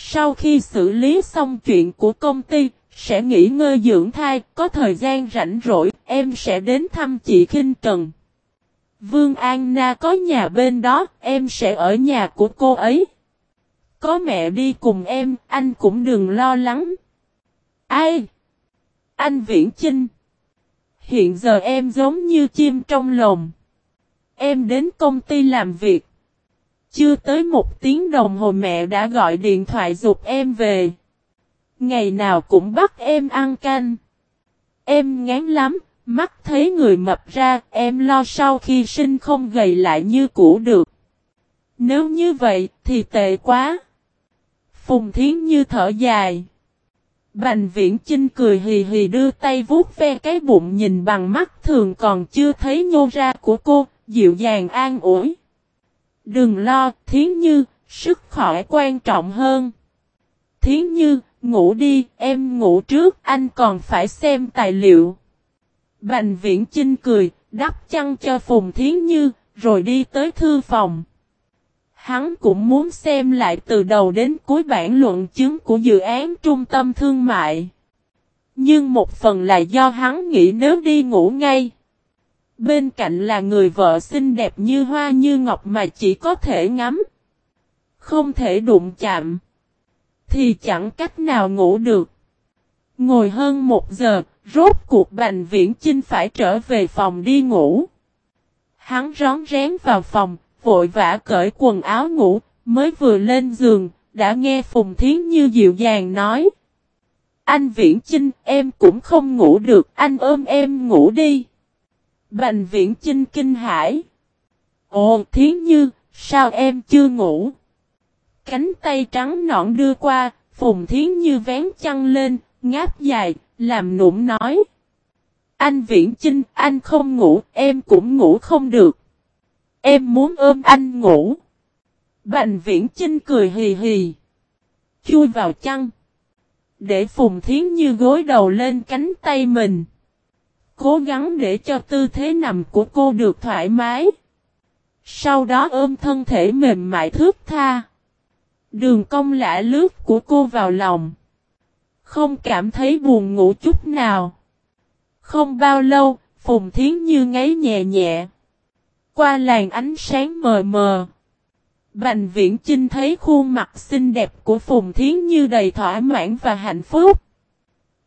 Sau khi xử lý xong chuyện của công ty, sẽ nghỉ ngơi dưỡng thai, có thời gian rảnh rỗi, em sẽ đến thăm chị Kinh Trần. Vương An Na có nhà bên đó, em sẽ ở nhà của cô ấy. Có mẹ đi cùng em, anh cũng đừng lo lắng. Ai? Anh Viễn Chinh. Hiện giờ em giống như chim trong lồng. Em đến công ty làm việc. Chưa tới một tiếng đồng hồ mẹ đã gọi điện thoại dục em về. Ngày nào cũng bắt em ăn canh. Em ngán lắm, mắt thấy người mập ra, em lo sau khi sinh không gầy lại như cũ được. Nếu như vậy, thì tệ quá. Phùng Thiến Như thở dài. Bành viễn trinh cười hì hì đưa tay vuốt ve cái bụng nhìn bằng mắt thường còn chưa thấy nhô ra của cô, dịu dàng an ủi. Đừng lo, Thiến Như, sức khỏe quan trọng hơn. Thiến Như, ngủ đi, em ngủ trước, anh còn phải xem tài liệu. Bành viễn Chinh cười, đắp chăn cho Phùng Thiến Như, rồi đi tới thư phòng. Hắn cũng muốn xem lại từ đầu đến cuối bản luận chứng của dự án trung tâm thương mại. Nhưng một phần là do hắn nghĩ nếu đi ngủ ngay. Bên cạnh là người vợ xinh đẹp như hoa như ngọc mà chỉ có thể ngắm. Không thể đụng chạm. Thì chẳng cách nào ngủ được. Ngồi hơn một giờ, rốt cuộc Bành Viễn Chinh phải trở về phòng đi ngủ. Hắn rón rén vào phòng, vội vã cởi quần áo ngủ, mới vừa lên giường, đã nghe Phùng Thiến Như dịu dàng nói. Anh Viễn Chinh, em cũng không ngủ được, anh ôm em ngủ đi. Bành Viễn Chinh kinh hải Ồ, Thiến Như, sao em chưa ngủ? Cánh tay trắng nõn đưa qua, Phùng Thiến Như vén chăn lên, ngáp dài, làm nụm nói. Anh Viễn Chinh, anh không ngủ, em cũng ngủ không được. Em muốn ôm anh ngủ. Bành Viễn Chinh cười hì hì. Chui vào chăn. Để Phùng Thiến Như gối đầu lên cánh tay mình. Cố gắng để cho tư thế nằm của cô được thoải mái. Sau đó ôm thân thể mềm mại thước tha. Đường cong lạ lướt của cô vào lòng. Không cảm thấy buồn ngủ chút nào. Không bao lâu, Phùng Thiến Như ngáy nhẹ nhẹ. Qua làn ánh sáng mờ mờ. Bành viễn Trinh thấy khuôn mặt xinh đẹp của Phùng Thiến Như đầy thỏa mãn và hạnh phúc.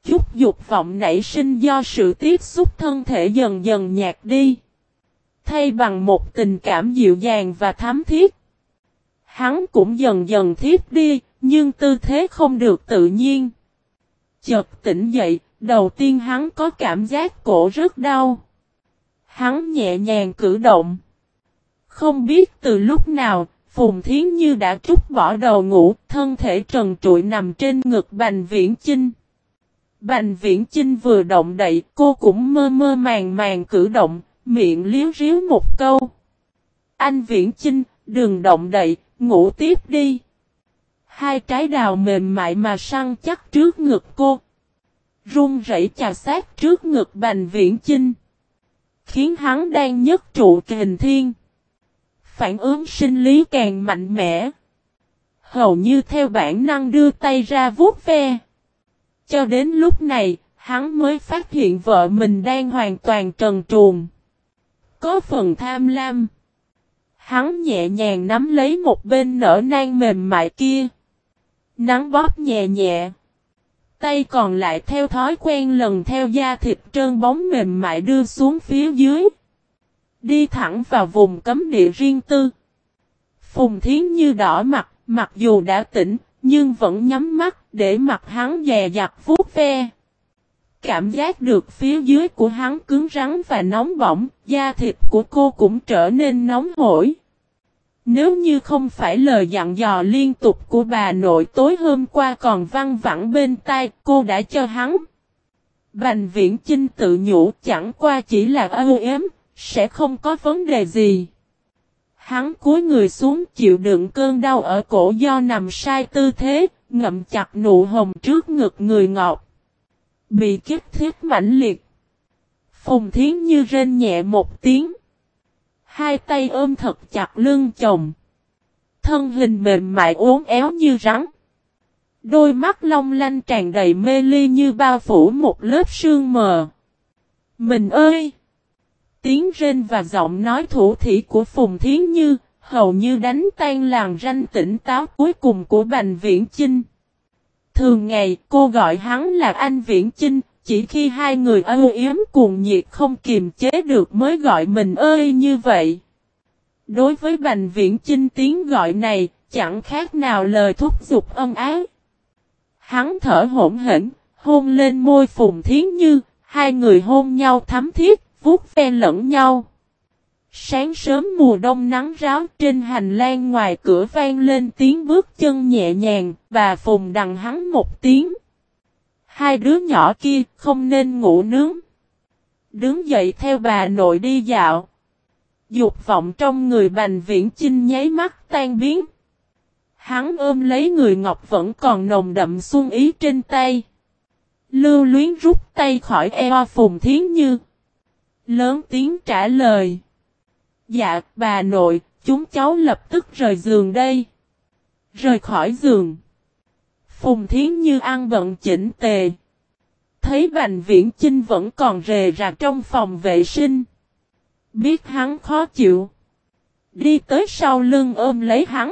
Chút dục vọng nảy sinh do sự tiếp xúc thân thể dần dần nhạt đi. Thay bằng một tình cảm dịu dàng và thám thiết. Hắn cũng dần dần thiết đi, nhưng tư thế không được tự nhiên. Chợt tỉnh dậy, đầu tiên hắn có cảm giác cổ rất đau. Hắn nhẹ nhàng cử động. Không biết từ lúc nào, Phùng Thiến Như đã trút bỏ đầu ngủ, thân thể trần trụi nằm trên ngực Bành Viễn Chinh. Bành Viễn Chinh vừa động đậy, cô cũng mơ mơ màng màng cử động, miệng liếu riếu một câu. Anh Viễn Chinh, đừng động đậy, ngủ tiếp đi. Hai trái đào mềm mại mà săn chắc trước ngực cô. Run rẩy chà sát trước ngực Bành Viễn Chinh. Khiến hắn đang nhất trụ kình thiên. Phản ứng sinh lý càng mạnh mẽ. Hầu như theo bản năng đưa tay ra vuốt ve. Cho đến lúc này, hắn mới phát hiện vợ mình đang hoàn toàn trần truồng. Có phần tham lam. Hắn nhẹ nhàng nắm lấy một bên nở nang mềm mại kia. Nắng bóp nhẹ nhẹ. Tay còn lại theo thói quen lần theo da thịt trơn bóng mềm mại đưa xuống phía dưới. Đi thẳng vào vùng cấm địa riêng tư. Phùng Thiến Như đỏ mặt, mặc dù đã tỉnh, nhưng vẫn nhắm mắt để mặt hắn dè dặt vuốt ve. Cảm giác được phía dưới của hắn cứng rắn và nóng bỏng, da thịt của cô cũng trở nên nóng hổi. Nếu như không phải lời dặn dò liên tục của bà nội tối hôm qua còn văng vẳng bên tai, cô đã cho hắn. Bành viễn chinh tự nhủ chẳng qua chỉ là ưu ếm, sẽ không có vấn đề gì. Hắn cúi người xuống chịu đựng cơn đau ở cổ do nằm sai tư thế, ngậm chặt nụ hồng trước ngực người ngọt. Bị kích thiết mãnh liệt. Phùng thiến như rên nhẹ một tiếng. Hai tay ôm thật chặt lưng chồng. Thân hình mềm mại uốn éo như rắn. Đôi mắt long lanh tràn đầy mê ly như bao phủ một lớp sương mờ. Mình ơi! Tiếng rên và giọng nói thủ thỉ của Phùng Thiến Như, hầu như đánh tan làng ranh tỉnh táo cuối cùng của Bành Viễn Chinh. Thường ngày, cô gọi hắn là anh Viễn Chinh, chỉ khi hai người âu yếm cuồng nhiệt không kiềm chế được mới gọi mình ơi như vậy. Đối với Bành Viễn Chinh tiếng gọi này, chẳng khác nào lời thúc giục ân ái. Hắn thở hổn hển, hôn lên môi Phùng Thiến Như, hai người hôn nhau thắm thiết, vuốt ve lẫn nhau. Sáng sớm mùa đông nắng ráo trên hành lang ngoài cửa vang lên tiếng bước chân nhẹ nhàng, và Phùng đằng hắn một tiếng. Hai đứa nhỏ kia không nên ngủ nướng. Đứng dậy theo bà nội đi dạo. Dục vọng trong người bành viễn chinh nháy mắt tan biến. Hắn ôm lấy người ngọc vẫn còn nồng đậm xuân ý trên tay. Lưu luyến rút tay khỏi eo phùng thiến như. Lớn tiếng trả lời. Dạ, bà nội, chúng cháu lập tức rời giường đây. Rời khỏi giường. Phùng Thiến Như ăn bận chỉnh tề. Thấy Bành Viễn Chinh vẫn còn rề rạc trong phòng vệ sinh. Biết hắn khó chịu. Đi tới sau lưng ôm lấy hắn.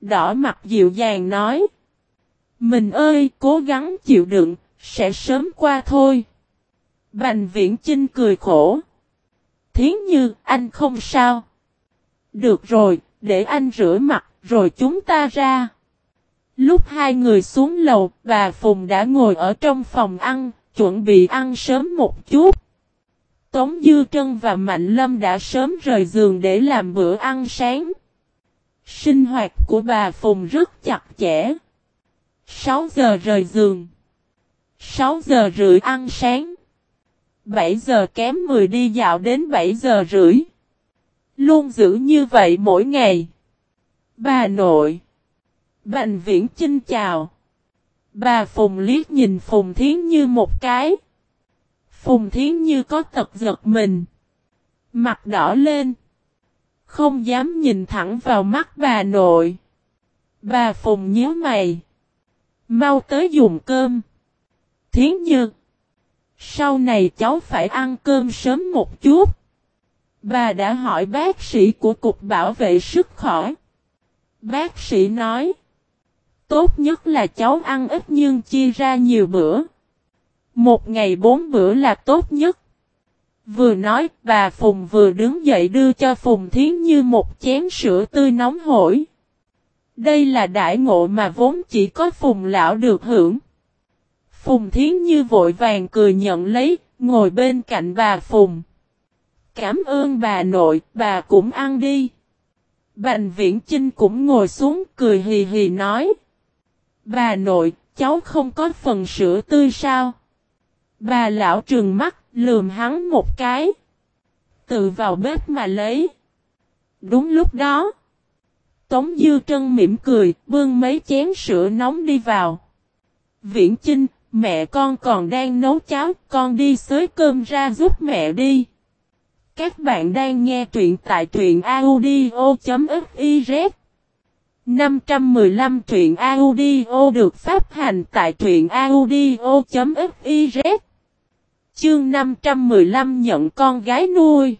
Đỏ mặt dịu dàng nói. Mình ơi, cố gắng chịu đựng, sẽ sớm qua thôi. Bành Viễn Chinh cười khổ. Thiến Như, anh không sao. Được rồi, để anh rửa mặt, rồi chúng ta ra. Lúc hai người xuống lầu, bà Phùng đã ngồi ở trong phòng ăn, chuẩn bị ăn sớm một chút. Tống Dư Trân và Mạnh Lâm đã sớm rời giường để làm bữa ăn sáng. Sinh hoạt của bà Phùng rất chặt chẽ. 6 giờ rời giường. 6 giờ rưỡi ăn sáng. 7 giờ kém 10 đi dạo đến 7 giờ rưỡi. Luôn giữ như vậy mỗi ngày. Bà nội. Bành viễn chinh chào. Bà Phùng liếc nhìn Phùng Thiến Như một cái. Phùng Thiến Như có tật giật mình. Mặt đỏ lên. Không dám nhìn thẳng vào mắt bà nội. Bà Phùng nhớ mày. Mau tới dùng cơm. Thiến Như. Sau này cháu phải ăn cơm sớm một chút. Bà đã hỏi bác sĩ của Cục Bảo vệ sức khỏe. Bác sĩ nói. Tốt nhất là cháu ăn ít nhưng chia ra nhiều bữa. Một ngày bốn bữa là tốt nhất. Vừa nói, bà Phùng vừa đứng dậy đưa cho Phùng Thiến Như một chén sữa tươi nóng hổi. Đây là đại ngộ mà vốn chỉ có Phùng Lão được hưởng. Phùng Thiến Như vội vàng cười nhận lấy, ngồi bên cạnh bà Phùng. Cảm ơn bà nội, bà cũng ăn đi. Bành viễn Chinh cũng ngồi xuống cười hì hì nói. Bà nội, cháu không có phần sữa tươi sao? Bà lão trừng mắt, lườm hắn một cái. Tự vào bếp mà lấy. Đúng lúc đó. Tống Dư Trân mỉm cười, bưng mấy chén sữa nóng đi vào. Viễn Chinh, mẹ con còn đang nấu cháo, con đi xới cơm ra giúp mẹ đi. Các bạn đang nghe truyện tại truyện audio.fiz 515 truyện audio được phát hành tại truyện audio.fiz Chương 515 nhận con gái nuôi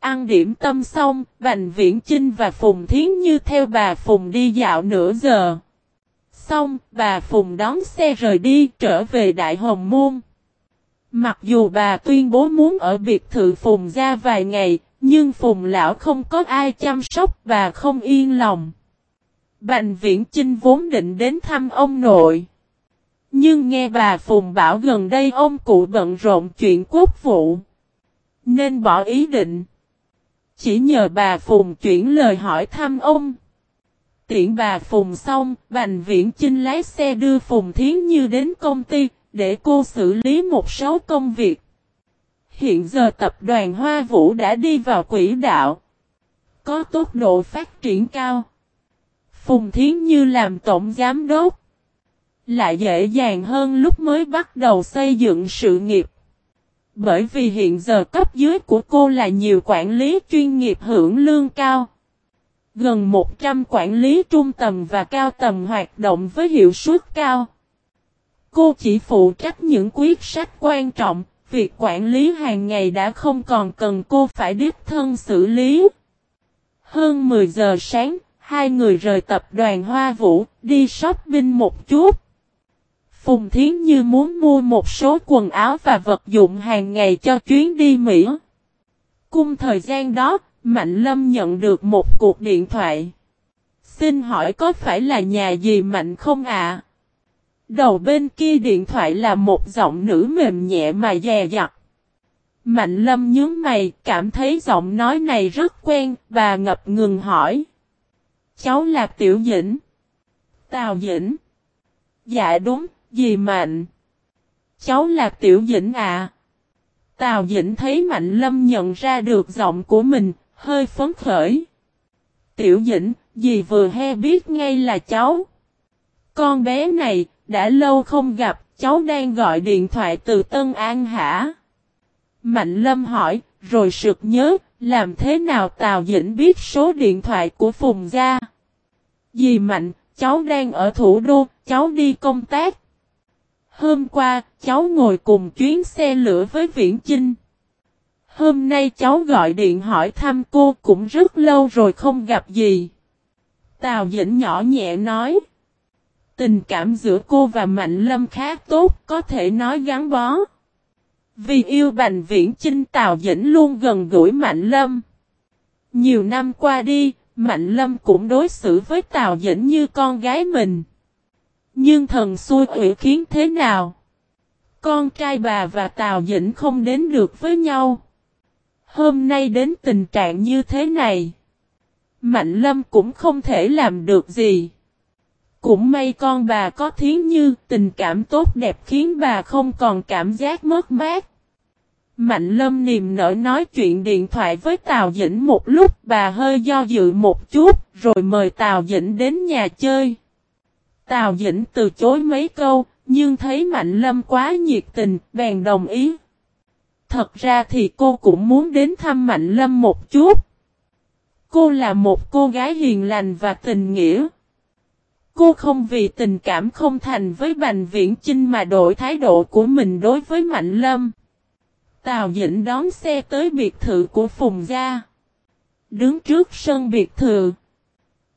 Ăn điểm tâm xong, Bành Viễn Chinh và Phùng Thiến Như theo bà Phùng đi dạo nửa giờ. Xong, bà Phùng đón xe rời đi trở về Đại Hồng Môn. Mặc dù bà tuyên bố muốn ở biệt thự Phùng ra vài ngày, nhưng Phùng lão không có ai chăm sóc bà không yên lòng. Bành viễn Trinh vốn định đến thăm ông nội. Nhưng nghe bà Phùng bảo gần đây ông cụ bận rộn chuyện quốc vụ. Nên bỏ ý định. Chỉ nhờ bà Phùng chuyển lời hỏi thăm ông. Tiện bà Phùng xong, Bành Viễn Chinh lái xe đưa Phùng Thiến Như đến công ty, để cô xử lý một số công việc. Hiện giờ tập đoàn Hoa Vũ đã đi vào quỹ đạo. Có tốc độ phát triển cao. Phùng Thiến Như làm tổng giám đốc. Lại dễ dàng hơn lúc mới bắt đầu xây dựng sự nghiệp. Bởi vì hiện giờ cấp dưới của cô là nhiều quản lý chuyên nghiệp hưởng lương cao. Gần 100 quản lý trung tầm và cao tầm hoạt động với hiệu suất cao. Cô chỉ phụ trách những quyết sách quan trọng, việc quản lý hàng ngày đã không còn cần cô phải đích thân xử lý. Hơn 10 giờ sáng, hai người rời tập đoàn Hoa Vũ, đi shopping một chút. Phùng Thiến Như muốn mua một số quần áo và vật dụng hàng ngày cho chuyến đi Mỹ. Cung thời gian đó, Mạnh Lâm nhận được một cuộc điện thoại. Xin hỏi có phải là nhà gì Mạnh không ạ? Đầu bên kia điện thoại là một giọng nữ mềm nhẹ mà dè dặt. Mạnh Lâm nhớ mày, cảm thấy giọng nói này rất quen, và ngập ngừng hỏi. Cháu là Tiểu Dĩnh. Tào Dĩnh. Dạ đúng, dì Mạnh. Cháu là Tiểu Dĩnh à. Tào Dĩnh thấy Mạnh Lâm nhận ra được giọng của mình, hơi phấn khởi. Tiểu Dĩnh, dì vừa he biết ngay là cháu. Con bé này, đã lâu không gặp, cháu đang gọi điện thoại từ Tân An hả? Mạnh Lâm hỏi, rồi sực nhớ, Làm thế nào Tào Dĩnh biết số điện thoại của Phùng Gia? Dì Mạnh, cháu đang ở thủ đô, cháu đi công tác. Hôm qua, cháu ngồi cùng chuyến xe lửa với Viễn Chinh. Hôm nay cháu gọi điện hỏi thăm cô cũng rất lâu rồi không gặp gì. Tào Dĩnh nhỏ nhẹ nói. Tình cảm giữa cô và Mạnh Lâm khá tốt, có thể nói gắn bó. Vì yêu Bành Viễn Chinh Tào Dĩnh luôn gần gũi Mạnh Lâm. Nhiều năm qua đi, Mạnh Lâm cũng đối xử với Tào Dĩnh như con gái mình. Nhưng thần xui ủy khiến thế nào? Con trai bà và Tào Dĩnh không đến được với nhau. Hôm nay đến tình trạng như thế này. Mạnh Lâm cũng không thể làm được gì. Cũng may con bà có thiến như, tình cảm tốt đẹp khiến bà không còn cảm giác mất mát. Mạnh lâm niềm nở nói chuyện điện thoại với Tào Dĩnh một lúc, bà hơi do dự một chút, rồi mời Tào Dĩnh đến nhà chơi. Tào Dĩnh từ chối mấy câu, nhưng thấy Mạnh lâm quá nhiệt tình, bèn đồng ý. Thật ra thì cô cũng muốn đến thăm Mạnh lâm một chút. Cô là một cô gái hiền lành và tình nghĩa. Cô không vì tình cảm không thành với Bành Viễn Chinh mà đổi thái độ của mình đối với Mạnh Lâm. Tào Dĩnh đón xe tới biệt thự của Phùng Gia. Đứng trước sân biệt thự.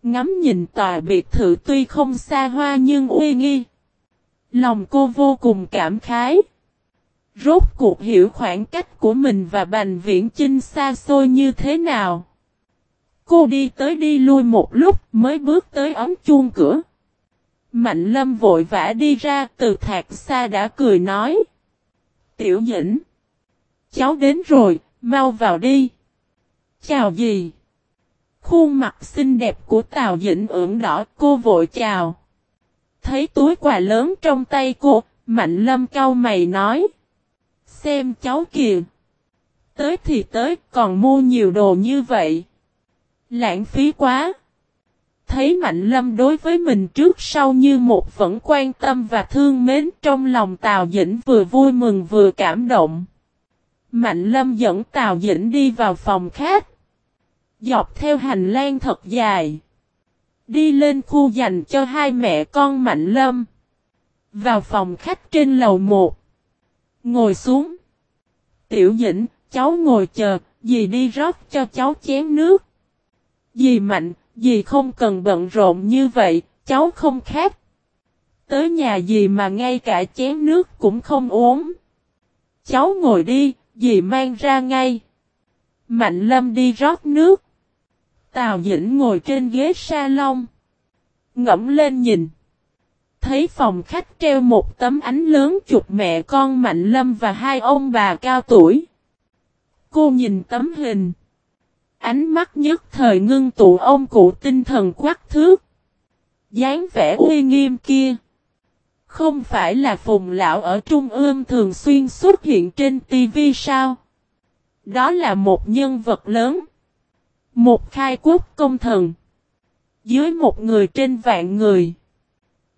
Ngắm nhìn tòa biệt thự tuy không xa hoa nhưng uy nghi. Lòng cô vô cùng cảm khái. Rốt cuộc hiểu khoảng cách của mình và Bành Viễn Chinh xa xôi như thế nào. Cô đi tới đi lui một lúc mới bước tới ống chuông cửa. Mạnh lâm vội vã đi ra từ thạc xa đã cười nói. Tiểu dĩnh. Cháu đến rồi, mau vào đi. Chào gì? Khuôn mặt xinh đẹp của Tào Dĩnh ửng đỏ cô vội chào. Thấy túi quà lớn trong tay cô, Mạnh lâm cau mày nói. Xem cháu kìa. Tới thì tới, còn mua nhiều đồ như vậy. Lãng phí quá. Thấy Mạnh Lâm đối với mình trước sau như một vẫn quan tâm và thương mến trong lòng Tào Dĩnh vừa vui mừng vừa cảm động. Mạnh Lâm dẫn Tào Dĩnh đi vào phòng khách. Dọc theo hành lang thật dài. Đi lên khu dành cho hai mẹ con Mạnh Lâm. Vào phòng khách trên lầu một. Ngồi xuống. Tiểu Dĩnh, cháu ngồi chờ, dì đi rót cho cháu chén nước. Dì Mạnh, dì không cần bận rộn như vậy, cháu không khác. Tới nhà dì mà ngay cả chén nước cũng không uống. Cháu ngồi đi, dì mang ra ngay. Mạnh lâm đi rót nước. Tào Dĩnh ngồi trên ghế salon. Ngẫm lên nhìn. Thấy phòng khách treo một tấm ánh lớn chụp mẹ con Mạnh Lâm và hai ông bà cao tuổi. Cô nhìn tấm hình. Ánh mắt nhất thời ngưng tụ ông cụ tinh thần quắc thước. dáng vẻ uy nghiêm kia. Không phải là phùng lão ở Trung ương thường xuyên xuất hiện trên TV sao? Đó là một nhân vật lớn. Một khai quốc công thần. Dưới một người trên vạn người.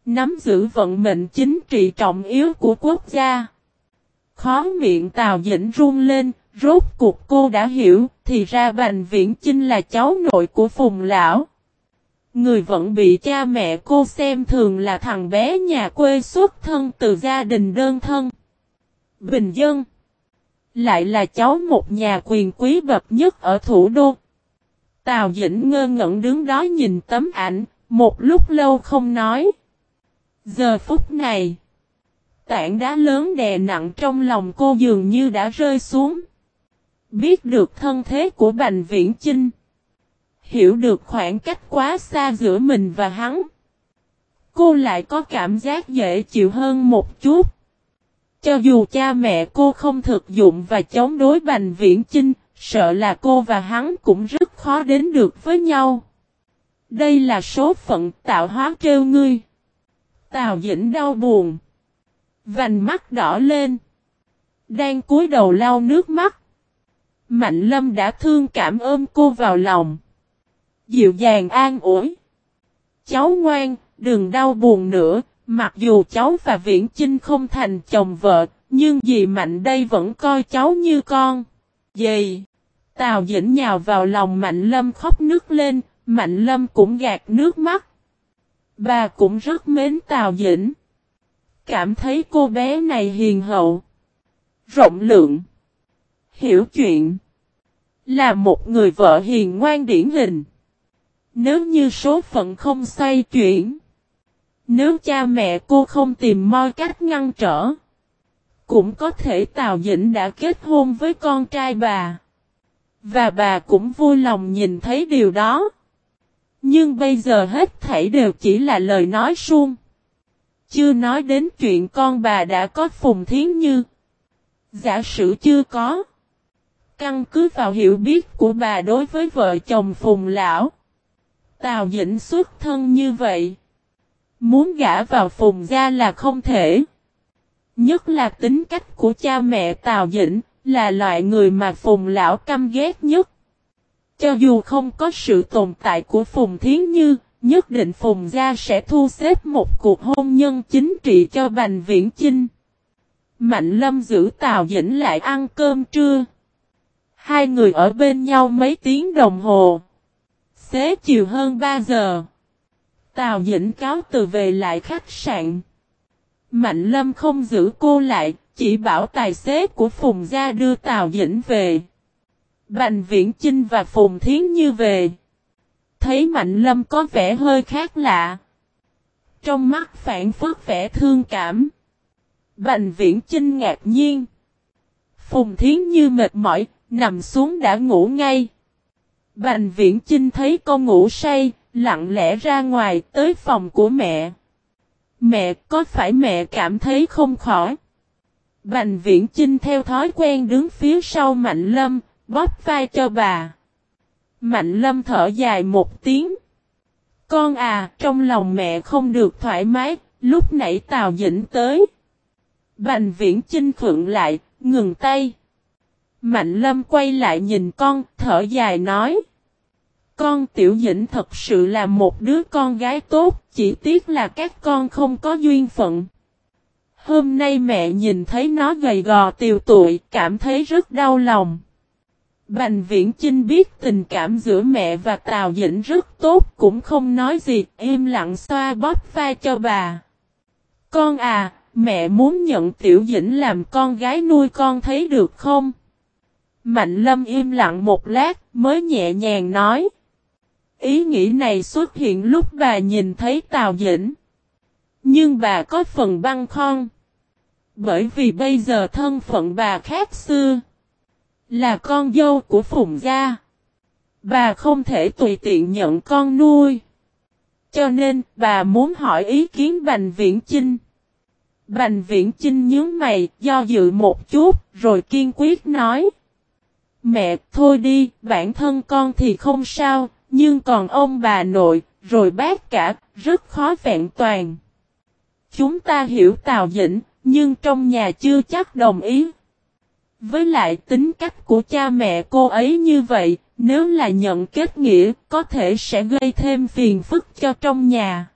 Nắm giữ vận mệnh chính trị trọng yếu của quốc gia. Khó miệng Tào Dĩnh run lên, Rốt cuộc cô đã hiểu, thì ra Bành Viễn Chinh là cháu nội của Phùng Lão. Người vẫn bị cha mẹ cô xem thường là thằng bé nhà quê xuất thân từ gia đình đơn thân. Bình dân. Lại là cháu một nhà quyền quý bậc nhất ở thủ đô. Tào Dĩnh ngơ ngẩn đứng đó nhìn tấm ảnh, một lúc lâu không nói. Giờ phút này, tảng đá lớn đè nặng trong lòng cô dường như đã rơi xuống. Biết được thân thế của Bành Viễn Chinh. Hiểu được khoảng cách quá xa giữa mình và hắn. Cô lại có cảm giác dễ chịu hơn một chút. Cho dù cha mẹ cô không thực dụng và chống đối Bành Viễn Chinh, sợ là cô và hắn cũng rất khó đến được với nhau. Đây là số phận tạo hóa trêu ngươi. Tào Dĩnh đau buồn. Vành mắt đỏ lên. Đang cúi đầu lau nước mắt. Mạnh lâm đã thương cảm ôm cô vào lòng. Dịu dàng an ủi. Cháu ngoan, đừng đau buồn nữa, mặc dù cháu và Viễn Chinh không thành chồng vợ, nhưng dì Mạnh đây vẫn coi cháu như con. Dì! Tào Dĩnh nhào vào lòng Mạnh Lâm khóc nước lên, Mạnh Lâm cũng gạt nước mắt. Bà cũng rất mến Tào Dĩnh. Cảm thấy cô bé này hiền hậu. Rộng lượng. Hiểu chuyện. Là một người vợ hiền ngoan điển hình. Nếu như số phận không xoay chuyển. Nếu cha mẹ cô không tìm moi cách ngăn trở. Cũng có thể Tào Dĩnh đã kết hôn với con trai bà. Và bà cũng vui lòng nhìn thấy điều đó. Nhưng bây giờ hết thảy đều chỉ là lời nói suông. Chưa nói đến chuyện con bà đã có Phùng Thiến Như. Giả sử chưa có. Căn cứ vào hiểu biết của bà đối với vợ chồng Phùng Lão. Tào Dĩnh xuất thân như vậy. Muốn gả vào Phùng gia là không thể. Nhất là tính cách của cha mẹ Tào Dĩnh, là loại người mà Phùng Lão căm ghét nhất. Cho dù không có sự tồn tại của Phùng Thiến Như, nhất định Phùng Gia sẽ thu xếp một cuộc hôn nhân chính trị cho Bành Viễn Chinh. Mạnh Lâm giữ Tào Dĩnh lại ăn cơm trưa. Hai người ở bên nhau mấy tiếng đồng hồ. Xế chiều hơn 3 giờ. Tào Dĩnh cáo từ về lại khách sạn. Mạnh Lâm không giữ cô lại, chỉ bảo tài xế của Phùng Gia đưa Tào Dĩnh về. Bành Viễn Chinh và Phùng Thiến Như về. Thấy Mạnh Lâm có vẻ hơi khác lạ. Trong mắt phản phức vẻ thương cảm. Bành Viễn Chinh ngạc nhiên. Phùng Thiến Như mệt mỏi, nằm xuống đã ngủ ngay. Bành Viễn Chinh thấy con ngủ say, lặng lẽ ra ngoài tới phòng của mẹ. Mẹ, có phải mẹ cảm thấy không khỏi? Bành Viễn Chinh theo thói quen đứng phía sau Mạnh Lâm, bóp vai cho bà. Mạnh lâm thở dài một tiếng. Con à, trong lòng mẹ không được thoải mái, lúc nãy Tào Dĩnh tới. Bành viễn chinh khượng lại, ngừng tay. Mạnh lâm quay lại nhìn con, thở dài nói. Con tiểu dĩnh thật sự là một đứa con gái tốt, chỉ tiếc là các con không có duyên phận. Hôm nay mẹ nhìn thấy nó gầy gò tiều tụi, cảm thấy rất đau lòng. Bành Viễn Chinh biết tình cảm giữa mẹ và Tào Dĩnh rất tốt cũng không nói gì, im lặng xoa bóp vai cho bà. Con à, mẹ muốn nhận Tiểu Dĩnh làm con gái nuôi con thấy được không? Mạnh Lâm im lặng một lát mới nhẹ nhàng nói. Ý nghĩ này xuất hiện lúc bà nhìn thấy Tào Dĩnh. Nhưng bà có phần băng khoăn. Bởi vì bây giờ thân phận bà khác xưa. Là con dâu của Phùng Gia. Bà không thể tùy tiện nhận con nuôi. Cho nên bà muốn hỏi ý kiến Bành Viễn Chinh. Bành Viễn Chinh nhớ mày do dự một chút rồi kiên quyết nói. Mẹ thôi đi, bản thân con thì không sao, nhưng còn ông bà nội, rồi bác cả, rất khó vẹn toàn. Chúng ta hiểu Tào Dĩnh, nhưng trong nhà chưa chắc đồng ý. Với lại tính cách của cha mẹ cô ấy như vậy, nếu là nhận kết nghĩa, có thể sẽ gây thêm phiền phức cho trong nhà.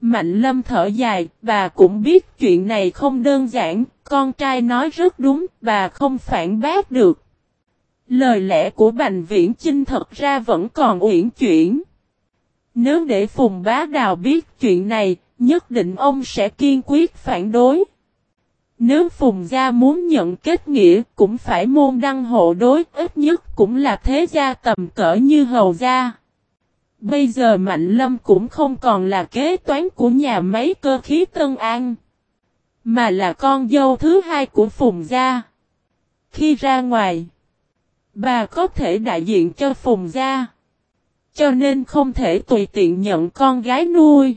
Mạnh lâm thở dài, bà cũng biết chuyện này không đơn giản, con trai nói rất đúng, bà không phản bác được. Lời lẽ của Bành Viễn Chinh thật ra vẫn còn uyển chuyển. Nếu để Phùng Bá Đào biết chuyện này, nhất định ông sẽ kiên quyết phản đối. Nếu Phùng Gia muốn nhận kết nghĩa cũng phải môn đăng hộ đối ít nhất cũng là thế gia tầm cỡ như Hầu Gia. Bây giờ Mạnh Lâm cũng không còn là kế toán của nhà máy cơ khí Tân An. Mà là con dâu thứ hai của Phùng Gia. Khi ra ngoài, bà có thể đại diện cho Phùng Gia. Cho nên không thể tùy tiện nhận con gái nuôi.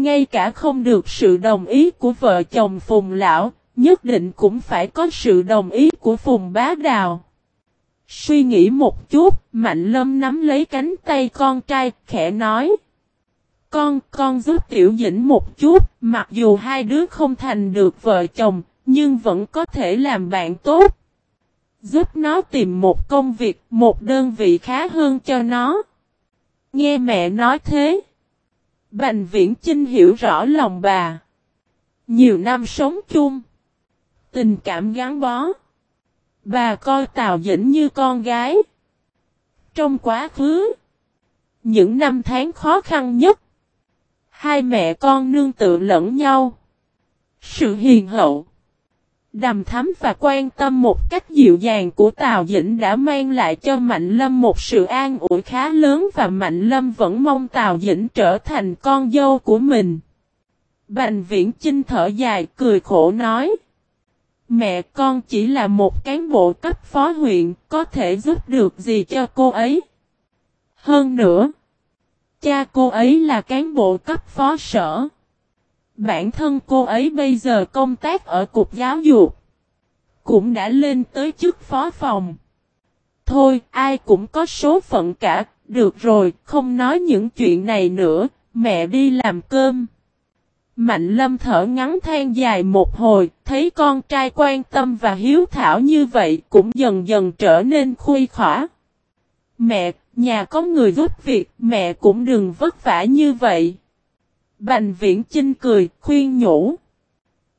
Ngay cả không được sự đồng ý của vợ chồng Phùng Lão, nhất định cũng phải có sự đồng ý của Phùng Bá Đào. Suy nghĩ một chút, Mạnh Lâm nắm lấy cánh tay con trai, khẽ nói. Con, con giúp Tiểu Dĩnh một chút, mặc dù hai đứa không thành được vợ chồng, nhưng vẫn có thể làm bạn tốt. Giúp nó tìm một công việc, một đơn vị khá hơn cho nó. Nghe mẹ nói thế. Bành viễn Chinh hiểu rõ lòng bà. Nhiều năm sống chung. Tình cảm gắn bó. Bà coi Tào Dĩnh như con gái. Trong quá khứ, những năm tháng khó khăn nhất, hai mẹ con nương tự lẫn nhau. Sự hiền hậu, đầm thắm và quan tâm một cách dịu dàng của Tào Dĩnh đã mang lại cho Mạnh Lâm một sự an ủi khá lớn và Mạnh Lâm vẫn mong Tào Dĩnh trở thành con dâu của mình. Bành viễn Chinh thở dài cười khổ nói. Mẹ con chỉ là một cán bộ cấp phó huyện, có thể giúp được gì cho cô ấy? Hơn nữa, cha cô ấy là cán bộ cấp phó sở. Bản thân cô ấy bây giờ công tác ở cục giáo dục. Cũng đã lên tới chức phó phòng. Thôi, ai cũng có số phận cả, được rồi, không nói những chuyện này nữa, mẹ đi làm cơm. Mạnh lâm thở ngắn than dài một hồi, thấy con trai quan tâm và hiếu thảo như vậy cũng dần dần trở nên khuây khỏa. Mẹ, nhà có người giúp việc, mẹ cũng đừng vất vả như vậy. Bành viễn Chinh cười, khuyên nhủ.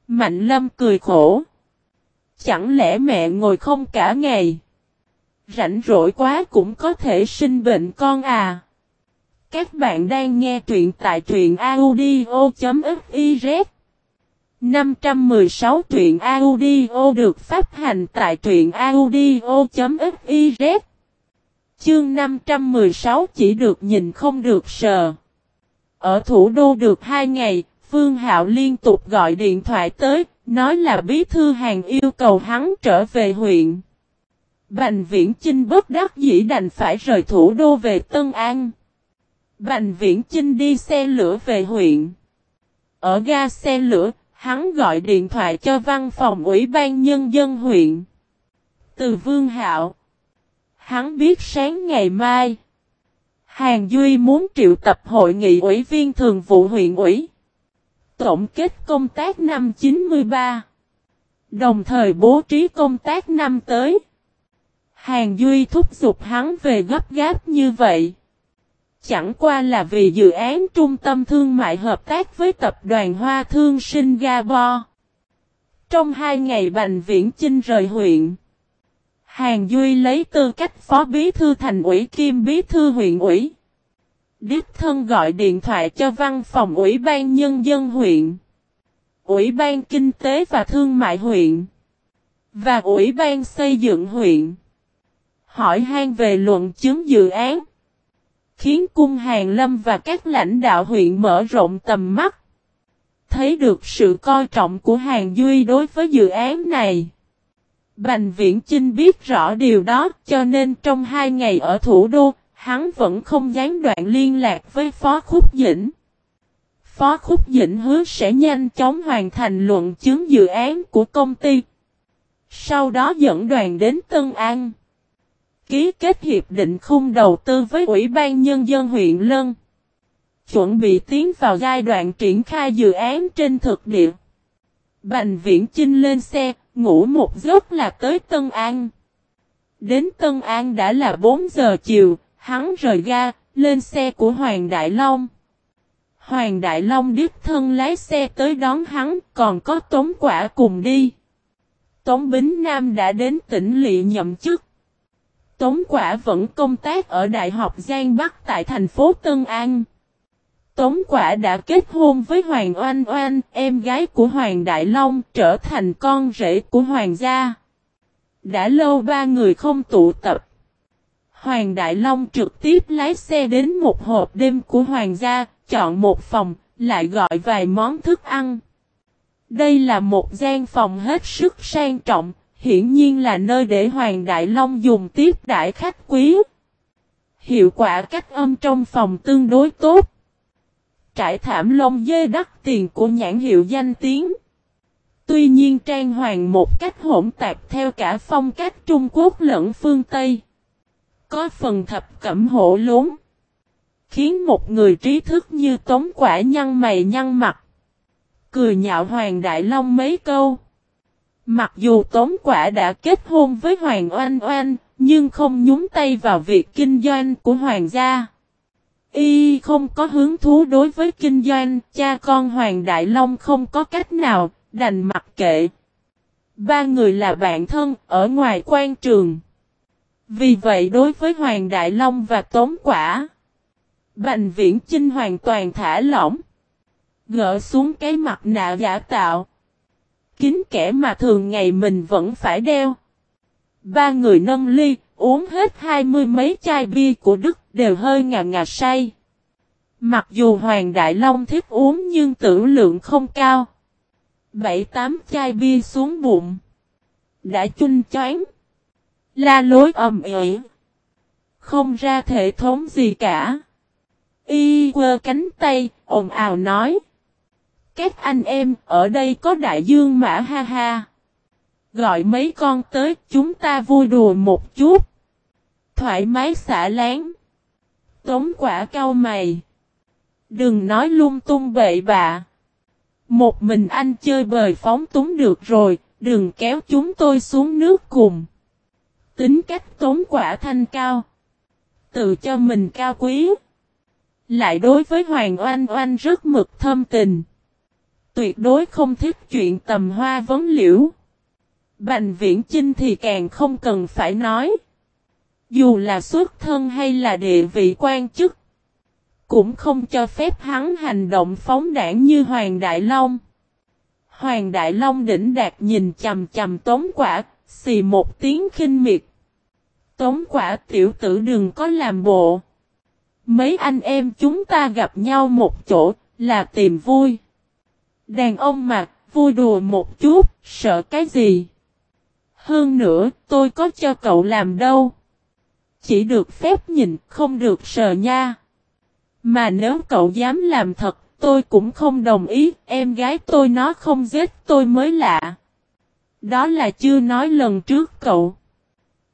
Mạnh lâm cười khổ. Chẳng lẽ mẹ ngồi không cả ngày? Rảnh rỗi quá cũng có thể sinh bệnh con à? Các bạn đang nghe truyện tại truyện audio.fiz 516 truyện audio được phát hành tại truyện audio.fiz Chương 516 chỉ được nhìn không được sờ. Ở thủ đô được hai ngày, Phương Hạo liên tục gọi điện thoại tới, nói là bí thư hàng yêu cầu hắn trở về huyện. Bành viễn Chinh bất đắc dĩ đành phải rời thủ đô về Tân An. Bành viễn Chinh đi xe lửa về huyện. Ở ga xe lửa, hắn gọi điện thoại cho văn phòng ủy ban nhân dân huyện. Từ Vương Hạo. Hắn biết sáng ngày mai. Hàng Duy muốn triệu tập hội nghị ủy viên thường vụ huyện ủy. Tổng kết công tác năm 93. Đồng thời bố trí công tác năm tới. Hàng Duy thúc giục hắn về gấp gáp như vậy. Chẳng qua là vì dự án trung tâm thương mại hợp tác với tập đoàn Hoa Thương Singapore. Trong hai ngày Bành Viễn Chinh rời huyện. Hàng Duy lấy tư cách phó bí thư thành ủy kim bí thư huyện ủy. Đích thân gọi điện thoại cho văn phòng ủy ban nhân dân huyện. Ủy ban Kinh tế và Thương mại huyện. Và Ủy ban xây dựng huyện. Hỏi han về luận chứng dự án, khiến cung hàng lâm và các lãnh đạo huyện mở rộng tầm mắt. Thấy được sự coi trọng của hàng Duy đối với dự án này. Bành Viễn Chinh biết rõ điều đó cho nên trong hai ngày ở thủ đô, hắn vẫn không gián đoạn liên lạc với Phó Khúc Dĩnh. Phó Khúc Dĩnh hứa sẽ nhanh chóng hoàn thành luận chứng dự án của công ty. Sau đó dẫn đoàn đến Tân An ký kết hiệp định khung đầu tư với Ủy ban Nhân dân huyện Lân. Chuẩn bị tiến vào giai đoạn triển khai dự án trên thực địa. Bành viễn Chinh lên xe, ngủ một giấc là tới Tân An. Đến Tân An đã là 4 giờ chiều, hắn rời ga, lên xe của Hoàng Đại Long. Hoàng Đại Long đích thân lái xe tới đón hắn, còn có Tống Quả cùng đi. Tống Bính Nam đã đến tỉnh Lị nhậm chức. Tống Quả vẫn công tác ở Đại học Giang Bắc tại thành phố Tân An. Tống Quả đã kết hôn với Hoàng Oanh Oanh, em gái của Hoàng Đại Long, trở thành con rể của Hoàng gia. Đã lâu ba người không tụ tập. Hoàng Đại Long trực tiếp lái xe đến một hộp đêm của Hoàng gia, chọn một phòng, lại gọi vài món thức ăn. Đây là một gian phòng hết sức sang trọng, hiển nhiên là nơi để Hoàng Đại Long dùng tiếp đại khách quý. Hiệu quả cách âm trong phòng tương đối tốt. Trải thảm lông dê đắt tiền của nhãn hiệu danh tiếng. Tuy nhiên trang hoàng một cách hỗn tạp theo cả phong cách Trung Quốc lẫn phương Tây. Có phần thập cẩm hổ lốn. Khiến một người trí thức như tống quả nhăn mày nhăn mặt. Cười nhạo Hoàng Đại Long mấy câu. Mặc dù Tống Quả đã kết hôn với Hoàng Oanh Oanh, nhưng không nhúng tay vào việc kinh doanh của Hoàng gia. Y không có hứng thú đối với kinh doanh, cha con Hoàng Đại Long không có cách nào, đành mặc kệ. Ba người là bạn thân ở ngoài quan trường. Vì vậy đối với Hoàng Đại Long và Tống Quả, Bành Viễn Chinh hoàn toàn thả lỏng. Gỡ xuống cái mặt nạ giả tạo. Kính kẻ mà thường ngày mình vẫn phải đeo. Ba người nâng ly, uống hết hai mươi mấy chai bia của Đức đều hơi ngà ngà say. Mặc dù Hoàng Đại Long thích uống nhưng tử lượng không cao. Bảy tám chai bia xuống bụng. Đã chun choáng. La lối ầm ĩ. Không ra thể thống gì cả. Y quơ cánh tay, ồn ào nói. Các anh em, ở đây có đại dương mã ha ha. Gọi mấy con tới, chúng ta vui đùa một chút. Thoải mái xả láng. Tống quả cao mày. Đừng nói lung tung bậy bạ. Một mình anh chơi bời phóng túng được rồi, đừng kéo chúng tôi xuống nước cùng. Tính cách tống quả thanh cao. Tự cho mình cao quý. Lại đối với Hoàng Oanh Oanh rất mực thâm tình. Tuyệt đối không thích chuyện tầm hoa vấn liễu. Bành viễn chinh thì càng không cần phải nói. Dù là xuất thân hay là địa vị quan chức. Cũng không cho phép hắn hành động phóng đảng như Hoàng Đại Long. Hoàng Đại Long đỉnh đạt nhìn chầm chầm tống quả, xì một tiếng khinh miệt. Tống quả tiểu tử đừng có làm bộ. Mấy anh em chúng ta gặp nhau một chỗ, là tìm vui. Đàn ông mà, vui đùa một chút, sợ cái gì? Hơn nữa, tôi có cho cậu làm đâu. Chỉ được phép nhìn, không được sờ nha. Mà nếu cậu dám làm thật, tôi cũng không đồng ý, em gái tôi nó không giết tôi mới lạ. Đó là chưa nói lần trước cậu.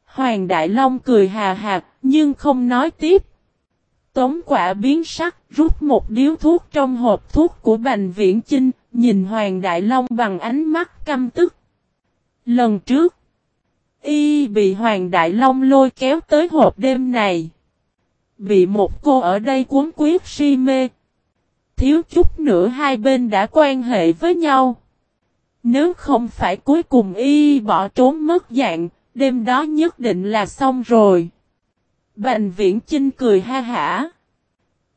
Hoàng Đại Long cười hà hạt, nhưng không nói tiếp. Tống quả biến sắc, rút một điếu thuốc trong hộp thuốc của Bành Viễn Chinh, nhìn Hoàng Đại Long bằng ánh mắt căm tức. Lần trước, y bị Hoàng Đại Long lôi kéo tới hộp đêm này. Bị một cô ở đây cuốn quyết si mê. Thiếu chút nữa hai bên đã quan hệ với nhau. Nếu không phải cuối cùng y bỏ trốn mất dạng, đêm đó nhất định là xong rồi. Bành viễn Trinh cười ha hả.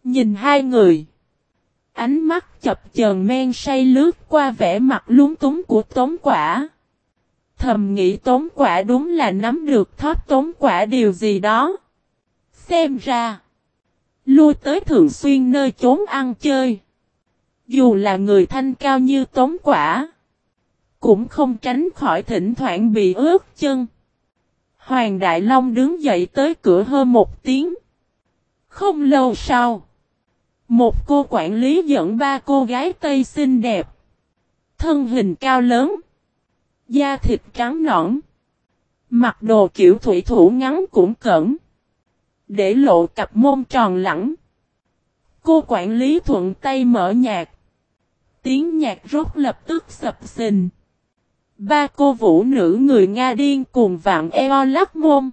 Nhìn hai người. Ánh mắt chập chờn men say lướt qua vẻ mặt lúng túng của tống quả. Thầm nghĩ tốn quả đúng là nắm được thóp tốn quả điều gì đó. Xem ra. Lui tới thường xuyên nơi trốn ăn chơi. Dù là người thanh cao như tốn quả. Cũng không tránh khỏi thỉnh thoảng bị ướt chân. Hoàng Đại Long đứng dậy tới cửa hơn một tiếng. Không lâu sau. Một cô quản lý dẫn ba cô gái Tây xinh đẹp. Thân hình cao lớn. Da thịt trắng nõn. Mặc đồ kiểu thủy thủ ngắn cũng cẩn. Để lộ cặp mông tròn lẳng. Cô quản lý thuận tay mở nhạc. Tiếng nhạc rốt lập tức sập sình. Ba cô vũ nữ người Nga điên cùng vạn eo lắc môn.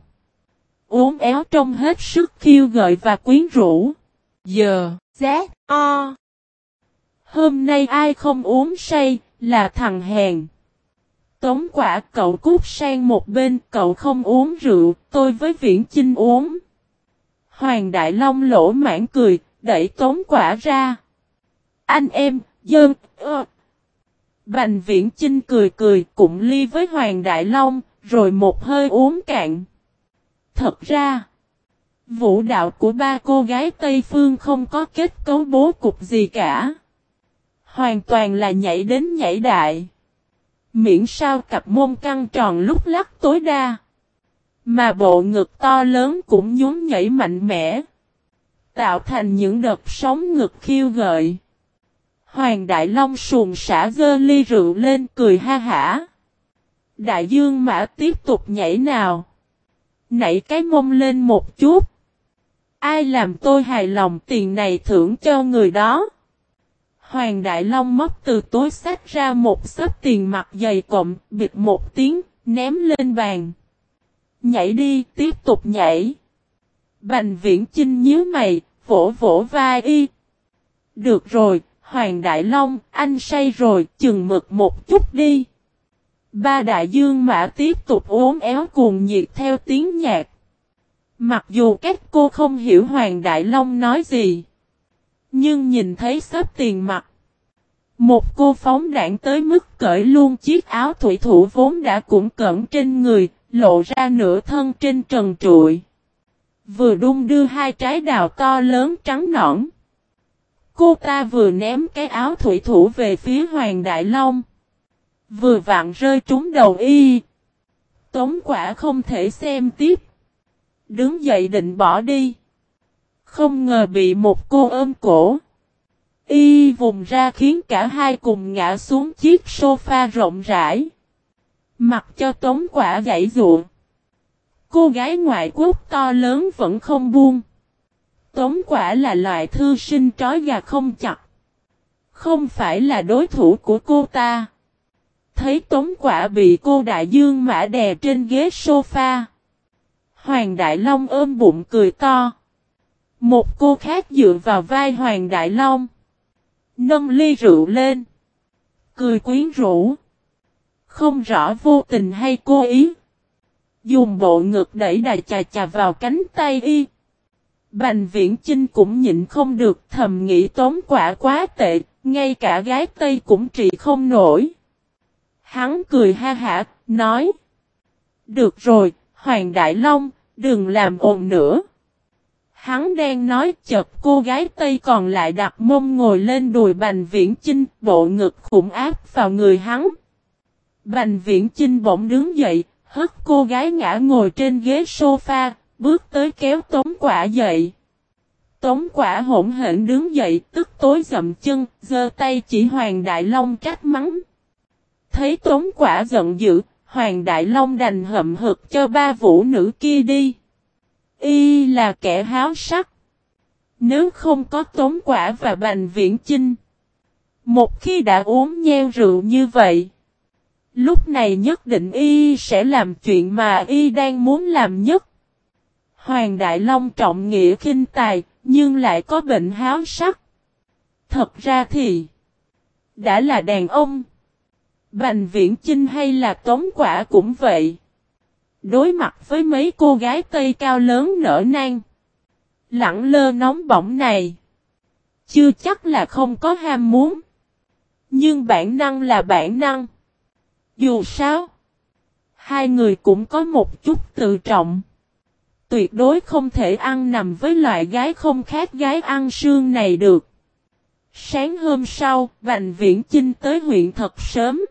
Uống éo trong hết sức khiêu gợi và quyến rũ. Giờ, Z, O. Hôm nay ai không uống say, là thằng hèn. Tống quả cậu cút sang một bên, cậu không uống rượu, tôi với viễn chinh uống. Hoàng Đại Long lỗ mãn cười, đẩy tống quả ra. Anh em, dơn, ơ, Bành viễn chinh cười cười cũng ly với Hoàng Đại Long, rồi một hơi uống cạn. Thật ra, vũ đạo của ba cô gái Tây Phương không có kết cấu bố cục gì cả. Hoàn toàn là nhảy đến nhảy đại. Miễn sao cặp môn căng tròn lúc lắc tối đa. Mà bộ ngực to lớn cũng nhún nhảy mạnh mẽ. Tạo thành những đợt sóng ngực khiêu gợi. Hoàng Đại Long sùn xả gơ ly rượu lên cười ha hả. Đại Dương Mã tiếp tục nhảy nào. Nảy cái mông lên một chút. Ai làm tôi hài lòng tiền này thưởng cho người đó. Hoàng Đại Long móc từ tối sách ra một sấp tiền mặt dày cộm, bịt một tiếng, ném lên bàn. Nhảy đi, tiếp tục nhảy. Bành viễn chinh nhíu mày, vỗ vỗ vai y. Được rồi, Hoàng Đại Long, anh say rồi, chừng mực một chút đi. Ba đại dương mã tiếp tục uốn éo cuồng nhiệt theo tiếng nhạc. Mặc dù các cô không hiểu Hoàng Đại Long nói gì. Nhưng nhìn thấy sắp tiền mặt. Một cô phóng đạn tới mức cởi luôn chiếc áo thủy thủ vốn đã cũng cẩn trên người, lộ ra nửa thân trên trần trụi. Vừa đung đưa hai trái đào to lớn trắng nõn. Cô ta vừa ném cái áo thủy thủ về phía Hoàng Đại Long. Vừa vặn rơi trúng đầu y. Tống quả không thể xem tiếp. Đứng dậy định bỏ đi. Không ngờ bị một cô ôm cổ. Y vùng ra khiến cả hai cùng ngã xuống chiếc sofa rộng rãi. Mặc cho tống quả gãy ruộng. Cô gái ngoại quốc to lớn vẫn không buông. Tống quả là loại thư sinh trói gà không chặt. Không phải là đối thủ của cô ta. Thấy tống quả bị cô đại dương mã đè trên ghế sofa. Hoàng Đại Long ôm bụng cười to. Một cô khác dựa vào vai Hoàng Đại Long. Nâng ly rượu lên. Cười quyến rũ. Không rõ vô tình hay cố ý. Dùng bộ ngực đẩy đà chà chà vào cánh tay y. Bành viễn Chinh cũng nhịn không được thầm nghĩ tóm quả quá tệ, ngay cả gái Tây cũng trị không nổi. Hắn cười ha hả, nói. Được rồi, Hoàng Đại Long, đừng làm ồn nữa. Hắn đang nói chợt cô gái Tây còn lại đặt mông ngồi lên đùi Bành Viễn Chinh, bộ ngực khủng áp vào người hắn. Bành Viễn Chinh bỗng đứng dậy, hất cô gái ngã ngồi trên ghế sofa, bước tới kéo tống quả dậy. Tống quả hỗn hển đứng dậy, tức tối dậm chân, giơ tay chỉ Hoàng Đại Long trách mắng. Thấy tống quả giận dữ, Hoàng Đại Long đành hậm hực cho ba vũ nữ kia đi. Y là kẻ háo sắc. Nếu không có tống quả và bành viễn chinh. Một khi đã uống nheo rượu như vậy. Lúc này nhất định Y sẽ làm chuyện mà Y đang muốn làm nhất. Hoàng Đại Long trọng nghĩa khinh tài, nhưng lại có bệnh háo sắc. Thật ra thì, đã là đàn ông. Bành viễn chinh hay là tống quả cũng vậy. Đối mặt với mấy cô gái Tây cao lớn nở nang. Lặng lơ nóng bỏng này. Chưa chắc là không có ham muốn. Nhưng bản năng là bản năng. Dù sao. Hai người cũng có một chút tự trọng. Tuyệt đối không thể ăn nằm với loại gái không khác gái ăn sương này được. Sáng hôm sau, vành Viễn Chinh tới huyện thật sớm.